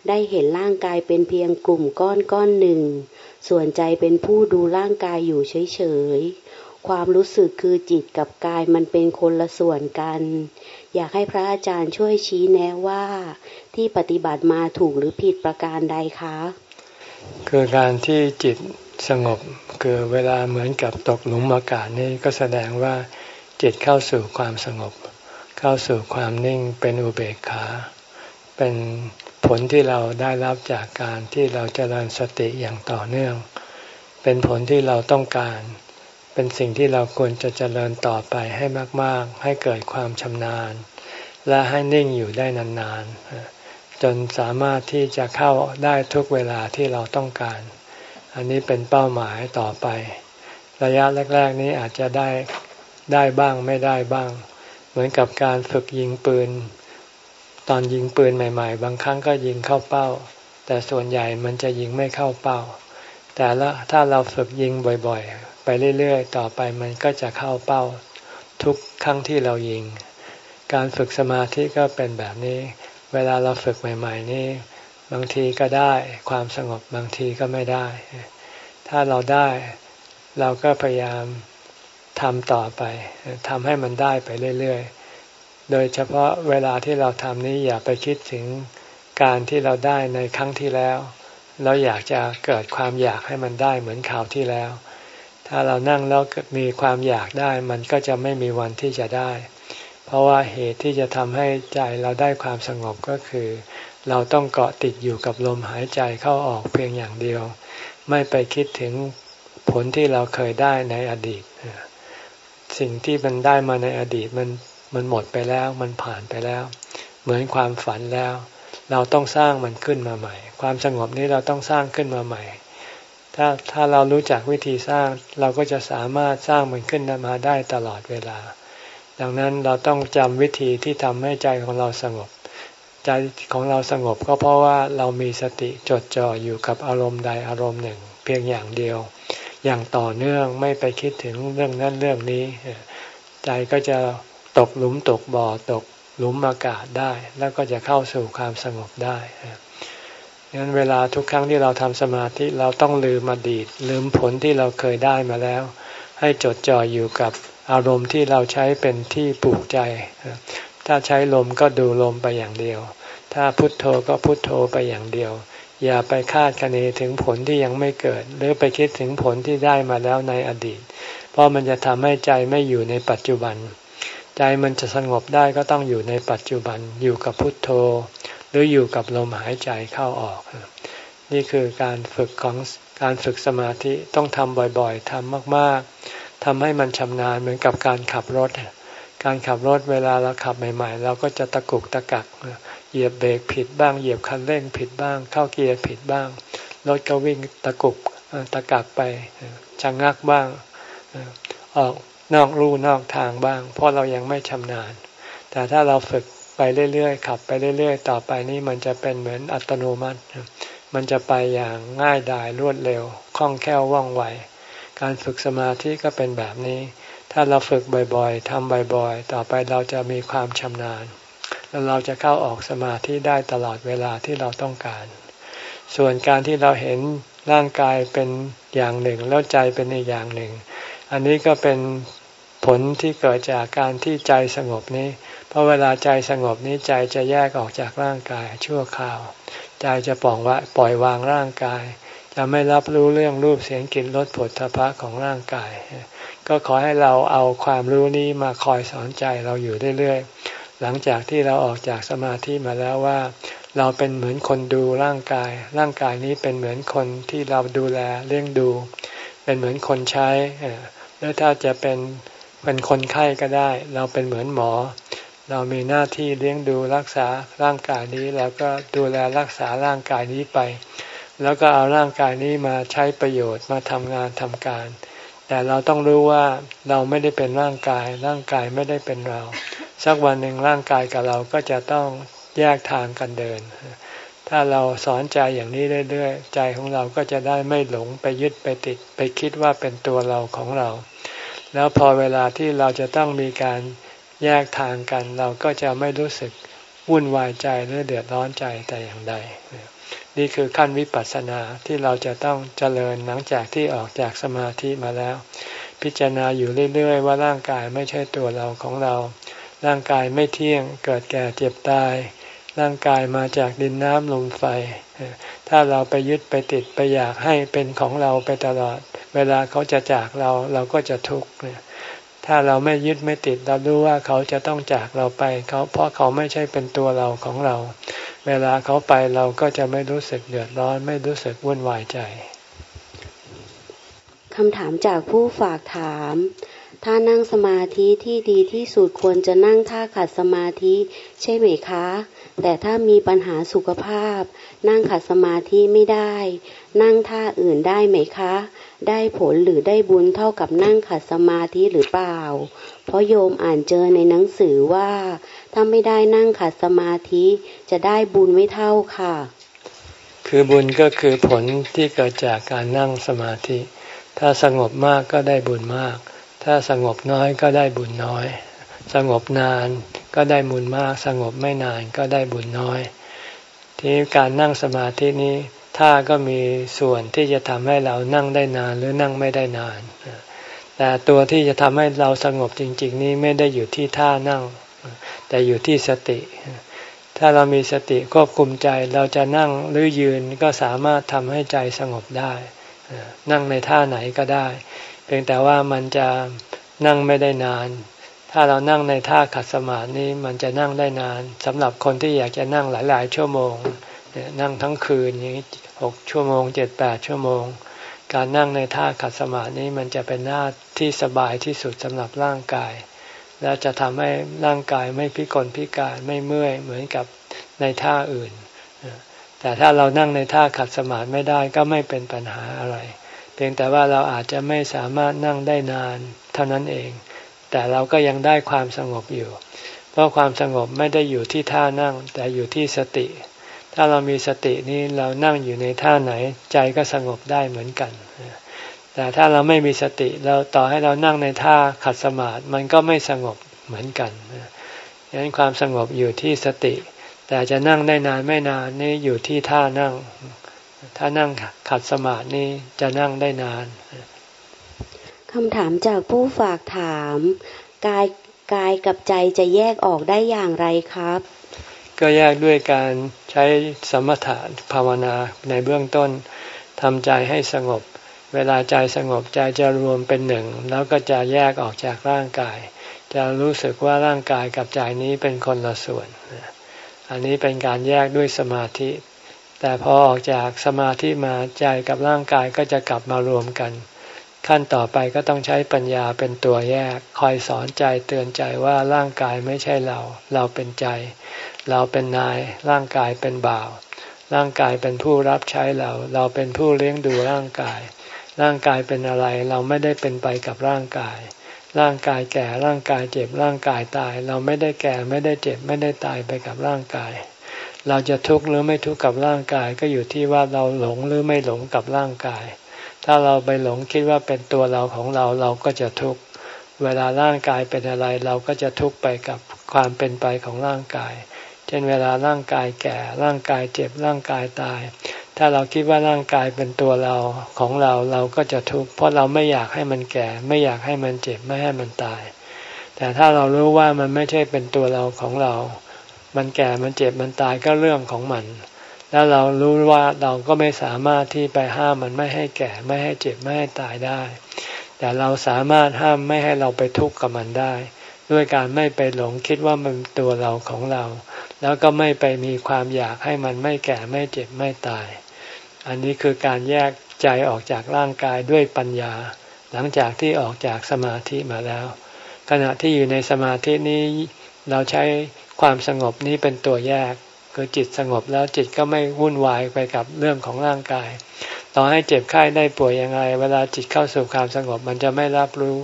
ได้เห็นร่างกายเป็นเพียงกลุ่มก้อนก้อนหนึ่ง ส่วนใจเป็นผู้ดูร่างกายอยู่เฉยๆ ความรู้สึกคือจิตกับกายมันเป็นคนละส่วนกัน อยากให้พระอาจารย์ช่วยชี้แนะว่า ที่ปฏิบัติมาถูกหรือผิดประการใดคะ คือการที่จิตสงบคือเวลาเหมือนกับตกหลุมอากาศนี่ก็แสดงว่าจิตเข้าสู่ความสงบ เข้าสู่ความนิ่งเป็นอุเบกขา เป็นผลที่เราได้รับจากการที่เราจเจริญสติอย่างต่อเนื่อง เป็นผลที่เราต้องการเเป็นสิ่งที่เราควรจะเจริญต่อไปให้มาก ๆ ให้เกิดความชำนาญ และให้นิ่งอยู่ได้นานๆ จนสามารถที่จะเข้าได้ทุกเวลาที่เราต้องการ อันนี้เป็นเป้าหมายต่อไป ระยะแรก ๆ นี้อาจจะได้ได้บ้างไม่ได้บ้าง เหมือนกับการฝึกยิงปืน ตอนยิงปืนใหม่ ๆ บางครั้งก็ยิงเข้าเป้า แต่ส่วนใหญ่มันจะยิงไม่เข้าเป้า แต่ละถ้าเราฝึกยิงบ่อยๆ ไปเรื่อยๆ ต่อไปมันก็จะเข้าเป้าทุกครั้งที่เรายิง การฝึกสมาธิก็เป็นแบบนี้ เวลาเราฝึกใหม่ ๆ นี่บางทีก็ได้ความสงบบางทีก็ไม่ได้ ถ้าเราได้เราก็พยายามทำต่อไปทำให้มันได้ไปเรื่อยๆ โดยเฉพาะเวลาที่เราทำนี้อย่าไปคิดถึงการที่เราได้ในครั้งที่แล้ว เราอยากจะเกิดความอยากให้มันได้เหมือนข่าวที่แล้ว ถ้าเรานั่งแล้วมีความอยากได้ มันก็จะไม่มีวันที่จะได้ เพราะว่าเหตุที่จะทำให้ใจเราได้ความสงบก็คือ เราต้องเกาะติดอยู่กับลมหายใจเข้าออกเพียงอย่างเดียว ไม่ไปคิดถึงผลที่เราเคยได้ในอดีต สิ่งที่มันได้มาในอดีตมันมันหมดไปแล้ว มันผ่านไปแล้ว เหมือนความฝันแล้ว เราต้องสร้างมันขึ้นมาใหม่ ความสงบนี้เราต้องสร้างขึ้นมาใหม่ ถ้าถ้าเรารู้จักวิธีสร้างเราก็จะสามารถสร้างมันขึ้นมาได้ตลอดเวลา ดังนั้นเราต้องจำวิธีที่ทำให้ใจของเราสงบ ใจของเราสงบก็เพราะว่าเรามีสติจดจ่ออยู่กับอารมณ์ใดอารมณ์หนึ่ง เพียงอย่างเดียว อย่างต่อเนื่องไม่ไปคิดถึงเรื่องนั้นเรื่องนี้ ใจก็จะตกหลุมตกบ่อตกหลุมอากาศได้ แล้วก็จะเข้าสู่ความสงบได้ งั้นเวลาทุกครั้งที่เราทำสมาธิเราต้องลืมอดีต ลืมผลที่เราเคยได้มาแล้ว ให้จดจ่ออยู่กับอารมณ์ที่เราใช้เป็นที่ปลูกใจ ถ้าใช้ลมก็ดูลมไปอย่างเดียว ถ้าพุทโธก็พุทโธไปอย่างเดียว อย่าไปคาดคะเนถึงผลที่ยังไม่เกิด หรือไปคิดถึงผลที่ได้มาแล้วในอดีต เพราะมันจะทำให้ใจไม่อยู่ในปัจจุบัน ใจมันจะสงบได้ก็ต้องอยู่ในปัจจุบัน อยู่กับพุทโธ หรืออยู่กับลมหายใจเข้าออก นี่คือการฝึกของการฝึกสมาธิต้องทำบ่อยๆทำมากๆทำให้มันชำนาญเหมือนกับการขับรถ การขับรถเวลาเราขับใหม่ ๆ เราก็จะตะกุกตะกักเหยียบเบรกผิดบ้างเหยียบคันเร่งผิดบ้าง เข้าเกียร์ผิดบ้างรถก็วิ่งตะกุกตะกักไปชะงงักบ้างออกนอกรูนอกทางบ้าง เพราะเรายังไม่ชำนาญ แต่ถ้าเราฝึก ไปเรื่อยๆขับไปเรื่อยๆ ต่อไปนี้มันจะเป็นเหมือนอัตโนมัติ มันจะไปอย่างง่ายดายรวดเร็วคล่องแคล่วว่องไว การฝึกสมาธิก็เป็นแบบนี้ ถ้าเราฝึกบ่อยๆทำบ่อยๆ ต่อไปเราจะมีความชำนาญ แล้วเราจะเข้าออกสมาธิได้ตลอดเวลาที่เราต้องการ ส่วนการที่เราเห็นร่างกายเป็นอย่างหนึ่ง แล้วใจเป็นอีกอย่างหนึ่ง อันนี้ก็เป็นผลที่เกิดจากการที่ใจสงบนี้ เพราะเวลาใจสงบนี้ใจจะแยกออกจากร่างกายชั่วคราว ใจจะปล่องว่าปล่อยวางร่างกาย จะไม่รับรู้เรื่องรูปเสียงกลิ่นรสผลทพะของร่างกาย ก็ขอให้เราเอาความรู้นี้มาคอยสอนใจเราอยู่เรื่อยหลังจากที่เราออกจากสมาธิมาแล้วว่า เราเป็นเหมือนคนดูร่างกาย ร่างกายนี้เป็นเหมือนคนที่เราดูแลเลี้ยงดู เป็นเหมือนคนใช้หรือถ้าจะเป็นเป็นคนไข้ก็ได้ เราเป็นเหมือนหมอ เรามีหน้าที่เลี้ยงดูรักษาร่างกายนี้แล้วก็ดูแลรักษาร่างกายนี้ไป แล้วก็เอาร่างกายนี้มาใช้ประโยชน์มาทำงานทำการ แต่เราต้องรู้ว่าเราไม่ได้เป็นร่างกาย ร่างกายไม่ได้เป็นเรา สักวันหนึ่งร่างกายกับเราก็จะต้องแยกทางกันเดิน ถ้าเราสอนใจอย่างนี้เรื่อยๆ ใจของเราก็จะได้ไม่หลงไปยึดไปติด ไปคิดว่าเป็นตัวเราของเรา แล้วพอเวลาที่เราจะต้องมีการ แยกทางกัน เราก็จะไม่รู้สึกวุ่นวายใจหรือเดือดร้อนใจแต่อย่างใด นี่คือขั้นวิปัสสนาที่เราจะต้องเจริญหลังจากที่ออกจากสมาธิมาแล้ว พิจารณาอยู่เรื่อยๆ ว่าร่างกายไม่ใช่ตัวเราของเรา ร่างกายไม่เที่ยงเกิดแก่เจ็บตาย ร่างกายมาจากดินน้ำลมไฟ ถ้าเราไปยึดไปติดไปอยากให้เป็นของเราไปตลอด เวลาเขาจะจากเราเราก็จะทุกข์เนี่ย ถ้าเราไม่ยึดไม่ติดเรารู้ว่าเขาจะต้องจากเราไปเขาเพราะเขาไม่ใช่เป็นตัวเราของเรา เวลาเขาไปเราก็จะไม่รู้สึกเดือดร้อนไม่รู้สึกวุ่นวายใจคำถามจากผู้ฝากถาม ถ้านั่งสมาธิที่ดีที่สุดควรจะนั่งท่าขัดสมาธิใช่ไหมคะ แต่ถ้ามีปัญหาสุขภาพ นั่งขัดสมาธิไม่ได้ นั่งท่าอื่นได้ไหมคะ ได้ผลหรือได้บุญเท่ากับนั่งขัดสมาธิหรือเปล่า เพราะโยมอ่านเจอในหนังสือว่า ถ้าไม่ได้นั่งขัดสมาธิจะได้บุญไม่เท่าค่ะ คือบุญก็คือผลที่เกิดจากการนั่งสมาธิ ถ้าสงบมากก็ได้บุญมาก ถ้าสงบน้อยก็ได้บุญน้อย สงบนานก็ได้บุญมาก สงบไม่นานก็ได้บุญน้อย ที่การนั่งสมาธินี้ ท่าก็มีส่วนที่จะทำให้เรานั่งได้นานหรือนั่งไม่ได้นาน แต่ตัวที่จะทำให้เราสงบจริง ๆ นี้ไม่ได้อยู่ที่ท่านั่ง แต่อยู่ที่สติ ถ้าเรามีสติควบคุมใจเราจะนั่งหรือยืนก็สามารถทำให้ใจสงบได้ นั่งในท่าไหนก็ได้ เพียงแต่ว่ามันจะนั่งไม่ได้นาน ถ้าเรานั่งในท่าขัดสมาธินี้มันจะนั่งได้นานสำหรับคนที่อยากจะนั่งหลาย ๆ ชั่วโมง นั่งทั้งคืนอย่างนี้หกชั่วโมงเจ็ดแปดชั่วโมง การนั่งในท่าขัดสมาธินี้มันจะเป็นหน้าที่สบายที่สุดสำหรับร่างกาย และจะทำให้ร่างกายไม่พิกลพิการไม่เมื่อยเหมือนกับในท่าอื่น แต่ถ้าเรานั่งในท่าขัดสมาธิไม่ได้ก็ไม่เป็นปัญหาอะไร เพียงแต่ว่าเราอาจจะไม่สามารถนั่งได้นานเท่านั้นเอง แต่เราก็ยังได้ความสงบอยู่ เพราะความสงบไม่ได้อยู่ที่ท่านั่งแต่อยู่ที่สติ ถ้าเรามีสตินี้เรานั่งอยู่ในท่าไหนใจก็สงบได้เหมือนกัน แต่ถ้าเราไม่มีสติเราต่อให้เรานั่งในท่าขัดสมาธิมันก็ไม่สงบเหมือนกันดังนั้นความสงบอยู่ที่สติ แต่จะนั่งได้นานไม่นานนี่อยู่ที่ท่านั่ง ถ้านั่งขัดสมาธินี่จะนั่งได้นานคำถามจากผู้ฝากถาม กายกายกับใจจะแยกออกได้อย่างไรครับ ก็แยกด้วยการใช้สมถะภาวนาในเบื้องต้นทำใจให้สงบ เวลาใจสงบใจจะรวมเป็นหนึ่ง แล้วก็จะแยกออกจากร่างกาย จะรู้สึกว่าร่างกายกับใจนี้เป็นคนละส่วน อันนี้เป็นการแยกด้วยสมาธิ แต่พอออกจากสมาธิมาใจกับร่างกายก็จะกลับมารวมกัน ขั้นต่อไปก็ต้องใช้ปัญญาเป็นตัวแยก คอยสอนใจเตือนใจว่าร่างกายไม่ใช่เรา เราเป็นใจ เราเป็นนาย ร่างกายเป็นบ่าว ร่างกายเป็นผู้รับใช้เรา เราเป็นผู้เลี้ยงดูร่างกาย ร่างกายเป็นอะไร เราไม่ได้เป็นไปกับร่างกาย ร่างกายแก่ ร่างกายเจ็บ ร่างกายตาย เราไม่ได้แก่ ไม่ได้เจ็บ ไม่ได้ตายไปกับร่างกาย เราจะทุกข์หรือไม่ทุกข์กับร่างกาย ก็อยู่ที่ว่าเราหลงหรือไม่หลงกับร่างกาย ถ้าเราไปหลงคิดว่าเป็นตัวเราของเราเราก็จะทุกข์เวลาร่างกายเป็นอะไรเราก็จะทุกข์ไปกับความเป็นไปของร่างกาย เช่นเวลาร่างกายแก่ร่างกายเจ็บร่างกายตาย ถ้าเราคิดว่าร่างกายเป็นตัวเราของเราเราก็จะทุกข์เพราะเราไม่อยากให้มันแก่ ไม่อยากให้มันเจ็บไม่ให้มันตาย แต่ถ้าเรารู้ว่ามันไม่ใช่เป็นตัวเราของเรา มันแก่มันเจ็บมันตายก็เรื่องของมัน แล้วเรารู้ว่าเราก็ไม่สามารถที่ไปห้ามมันไม่ให้แก่ไม่ให้เจ็บไม่ให้ตายได้ แต่เราสามารถห้ามไม่ให้เราไปทุกข์กับมันได้ ด้วยการไม่ไปหลงคิดว่ามันตัวเราของเรา แล้วก็ไม่ไปมีความอยากให้มันไม่แก่ไม่เจ็บไม่ตาย อันนี้คือการแยกใจออกจากร่างกายด้วยปัญญา หลังจากที่ออกจากสมาธิมาแล้ว ขณะที่อยู่ในสมาธินี้เราใช้ความสงบนี้เป็นตัวแยก คือจิตสงบแล้วจิตก็ไม่วุ่นวายไปกับเรื่องของร่างกาย ต่อให้เจ็บไข้ได้ป่วยยังไง เวลาจิตเข้าสู่ความสงบมันจะไม่รับรู้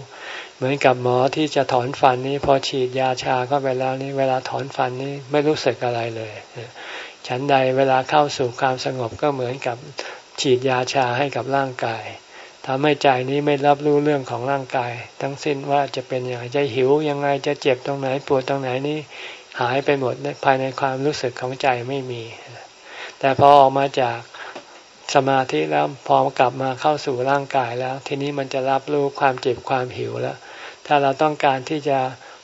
เหมือนกับหมอที่จะถอนฟันนี้พอฉีดยาชาเข้าไปแล้วนี่เวลาถอนฟันนี้ไม่รู้สึกอะไรเลยฉันใดเวลาเข้าสู่ความสงบก็เหมือนกับฉีดยาชาให้กับร่างกายทำให้ใจนี้ไม่รับรู้เรื่องของร่างกาย ทั้งสิ้นว่าจะเป็นอย่างไรจะหิวยังไงจะเจ็บตรงไหนปวดตรงไหนนี่ หายไปหมดภายในความรู้สึกของใจไม่มี แต่พอออกมาจากสมาธิแล้วพอกลับมาเข้าสู่ร่างกายแล้ว ทีนี้มันจะรับรู้ความเจ็บความหิวแล้ว ถ้าเราต้องการที่จะ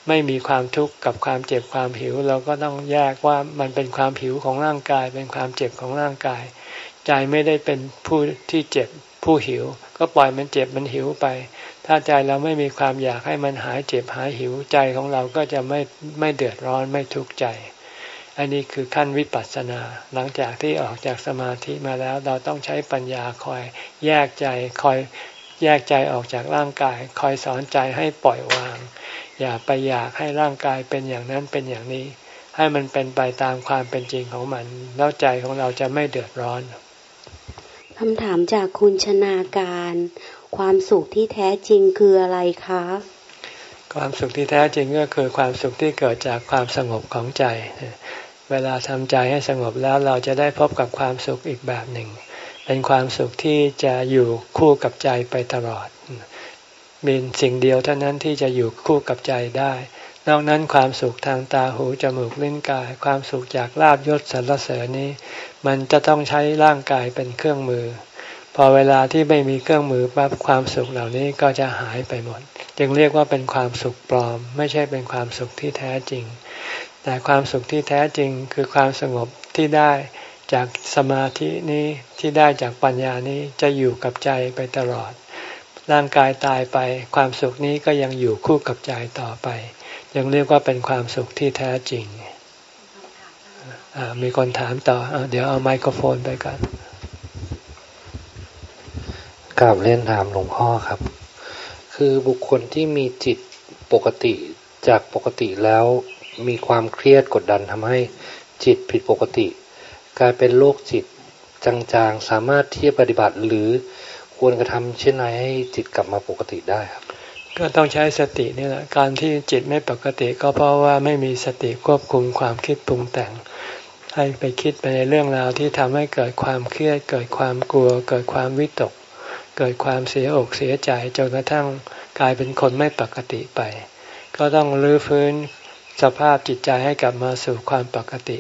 ไม่มีความทุกข์กับความเจ็บความหิว เราก็ต้องแยกว่ามันเป็นความหิวของร่างกาย เป็นความเจ็บของร่างกาย ใจไม่ได้เป็นผู้ที่เจ็บผู้หิว ก็ปล่อยมันเจ็บมันหิวไป ถ้าใจเราไม่มีความอยากให้มันหายเจ็บหายหิวใจของเราก็จะไม่ไม่เดือดร้อนไม่ทุกข์ใจ อันนี้คือขั้นวิปัสสนา หลังจากที่ออกจากสมาธิมาแล้วเราต้องใช้ปัญญาคอยแยกใจคอยแยกใจออกจากร่างกาย คอยสอนใจให้ปล่อยวาง อย่าไปอยากให้ร่างกายเป็นอย่างนั้นเป็นอย่างนี้ ให้มันเป็นไปตามความเป็นจริงของมัน แล้วใจของเราจะไม่เดือดร้อนคำถามจากคุณชนาการ ความสุขที่แท้จริงคืออะไรคะ ความสุขที่แท้จริงก็คือความสุขที่เกิดจากความสงบของใจ เวลาทำใจให้สงบแล้วเราจะได้พบกับความสุขอีกแบบหนึ่ง เป็นความสุขที่จะอยู่คู่กับใจไปตลอดเป็นสิ่งเดียวเท่านั้นที่จะอยู่คู่กับใจได้ นอกนั้นความสุขทางตาหูจมูกลิ้นกาย ความสุขจากลาบยศสรรเสริญนี้ มันจะต้องใช้ร่างกายเป็นเครื่องมือ พอเวลาที่ไม่มีเครื่องมือปั๊บความสุขเหล่านี้ก็จะหายไปหมด จึงเรียกว่าเป็นความสุขปลอม ไม่ใช่เป็นความสุขที่แท้จริง แต่ความสุขที่แท้จริงคือความสงบที่ได้จากสมาธินี้ที่ได้จากปัญญานี้จะอยู่กับใจไปตลอด ร่างกายตายไป ความสุขนี้ก็ยังอยู่คู่กับใจต่อไป ยังเรียกว่าเป็นความสุขที่แท้จริงมีคนถามต่ออเดี๋ยวเอาไมโครโฟนไปก่อน กราบเล่นถามหลวงพ่อครับ คือบุคคลที่มีจิตปกติจากปกติแล้วมีความเครียดกดดันทำให้จิตผิดปกติ กลายเป็นโรคจิตจางๆ สามารถที่จะปฏิบัติหรือควรกระทำเช่นไรให้จิตกลับมาปกติได้ครับ ก็ต้องใช้สตินี่แหละการที่จิตไม่ปกติก็เพราะว่าไม่มีสติควบคุมความคิดปรุงแต่ง ให้ไปคิดไปในเรื่องราวที่ทำให้เกิดความเครียดเกิดความกลัว เกิดความวิตก เกิดความเสียอกเสียใจจนกระทั่งกลายเป็นคนไม่ปกติไป ก็ต้องรื้อฟื้นสภาพจิตใจให้กลับมาสู่ความปกติ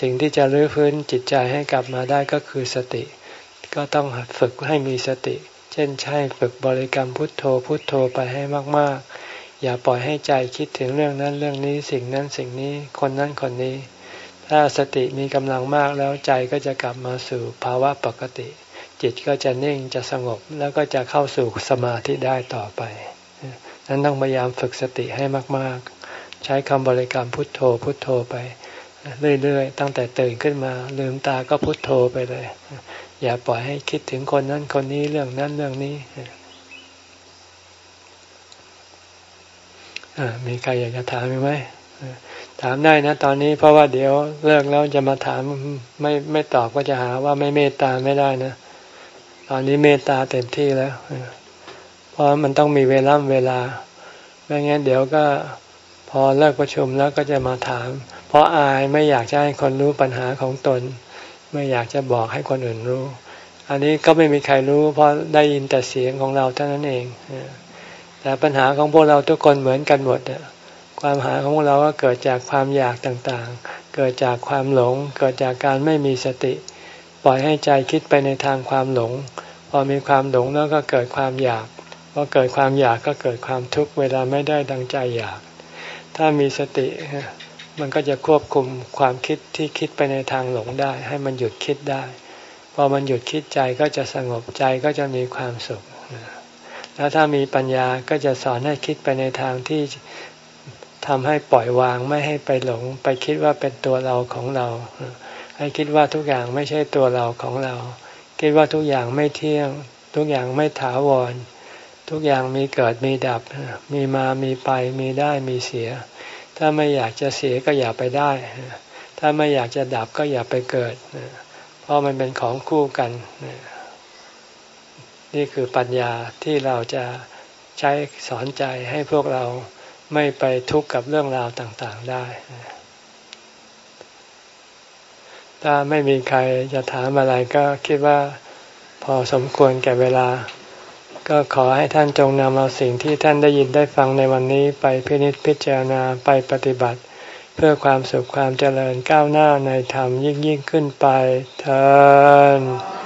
สิ่งที่จะรื้อฟื้นจิตใจให้กลับมาได้ก็คือสติ ก็ต้องฝึกให้มีสติ เช่นใช้ฝึกบริกรรมพุทโธพุทโธไปให้มากๆ อย่าปล่อยให้ใจคิดถึงเรื่องนั้นเรื่องนี้สิ่งนั้นสิ่งนี้คนนั้นคนนี้ ถ้าสติมีกำลังมากแล้วใจก็จะกลับมาสู่ภาวะปกติ จิตก็จะนิ่งจะสงบแล้วก็จะเข้าสู่สมาธิได้ต่อไปนั้นต้องพยายามฝึกสติให้มาก ๆ ใช้คำบริกรรมพุทโธพุทโธไป เรื่อยๆ ตั้งแต่ตื่นขึ้นมา ลืมตาก็พุทโธไปเลย อย่าปล่อยให้คิดถึงคนนั้นคนนี้เรื่องนั้นเรื่องนี้มีใครอยากจะถามไหมถามได้นะ ตอนนี้เพราะว่าเดี๋ยวเลิกแล้วจะมาถามไม่ไม่ตอบก็จะหาว่าไม่เมตตาไม่ได้นะ ตอนนี้เมตตาเต็มที่แล้ว เพราะมันต้องมีเวลาเวลาไม่งั้นเดี๋ยวก็พอเลิกประชุมแล้วก็จะมาถาม เพราะอายไม่อยากจะให้คนรู้ปัญหาของตน ไม่อยากจะบอกให้คนอื่นรู้ อันนี้ก็ไม่มีใครรู้ เพราะได้ยินแต่เสียงของเราเท่านั้นเองแต่ปัญหาของพวกเราทุกคนเหมือนกันหมดความหาของเราก็เกิดจากความอยากต่างๆ เกิดจากความหลง เกิดจากการไม่มีสติ ปล่อยให้ใจคิดไปในทางความหลง พอมีความหลงแล้วก็เกิดความอยากพอเกิดความอยากก็เกิดความทุกข์เวลาไม่ได้ดังใจอยาก ถ้ามีสติมันก็จะควบคุมความคิดที่คิดไปในทางหลงได้ ให้มันหยุดคิดได้ พอมันหยุดคิดใจก็จะสงบใจก็จะมีความสุข แล้วถ้ามีปัญญาก็จะสอนให้คิดไปในทางที่ทำให้ปล่อยวางไม่ให้ไปหลง ไปคิดว่าเป็นตัวเราของเรา ให้คิดว่าทุกอย่างไม่ใช่ตัวเราของเรา คิดว่าทุกอย่างไม่เที่ยง ทุกอย่างไม่ถาวร ทุกอย่างมีเกิดมีดับ มีมามีไปมีได้มีเสีย ถ้าไม่อยากจะเสียก็อย่าไปได้ ถ้าไม่อยากจะดับก็อย่าไปเกิด เพราะมันเป็นของคู่กัน นี่คือปัญญาที่เราจะใช้สอนใจให้พวกเราไม่ไปทุกข์กับเรื่องราวต่างๆได้ ถ้าไม่มีใครจะถามอะไรก็คิดว่าพอสมควรแก่เวลา ก็ขอให้ท่านจงนำเอาสิ่งที่ท่านได้ยินได้ฟังในวันนี้ไปพินิจพิจารณาไปปฏิบัติ เพื่อความสุขความเจริญก้าวหน้าในธรรมยิ่งยิ่งขึ้นไปเถิด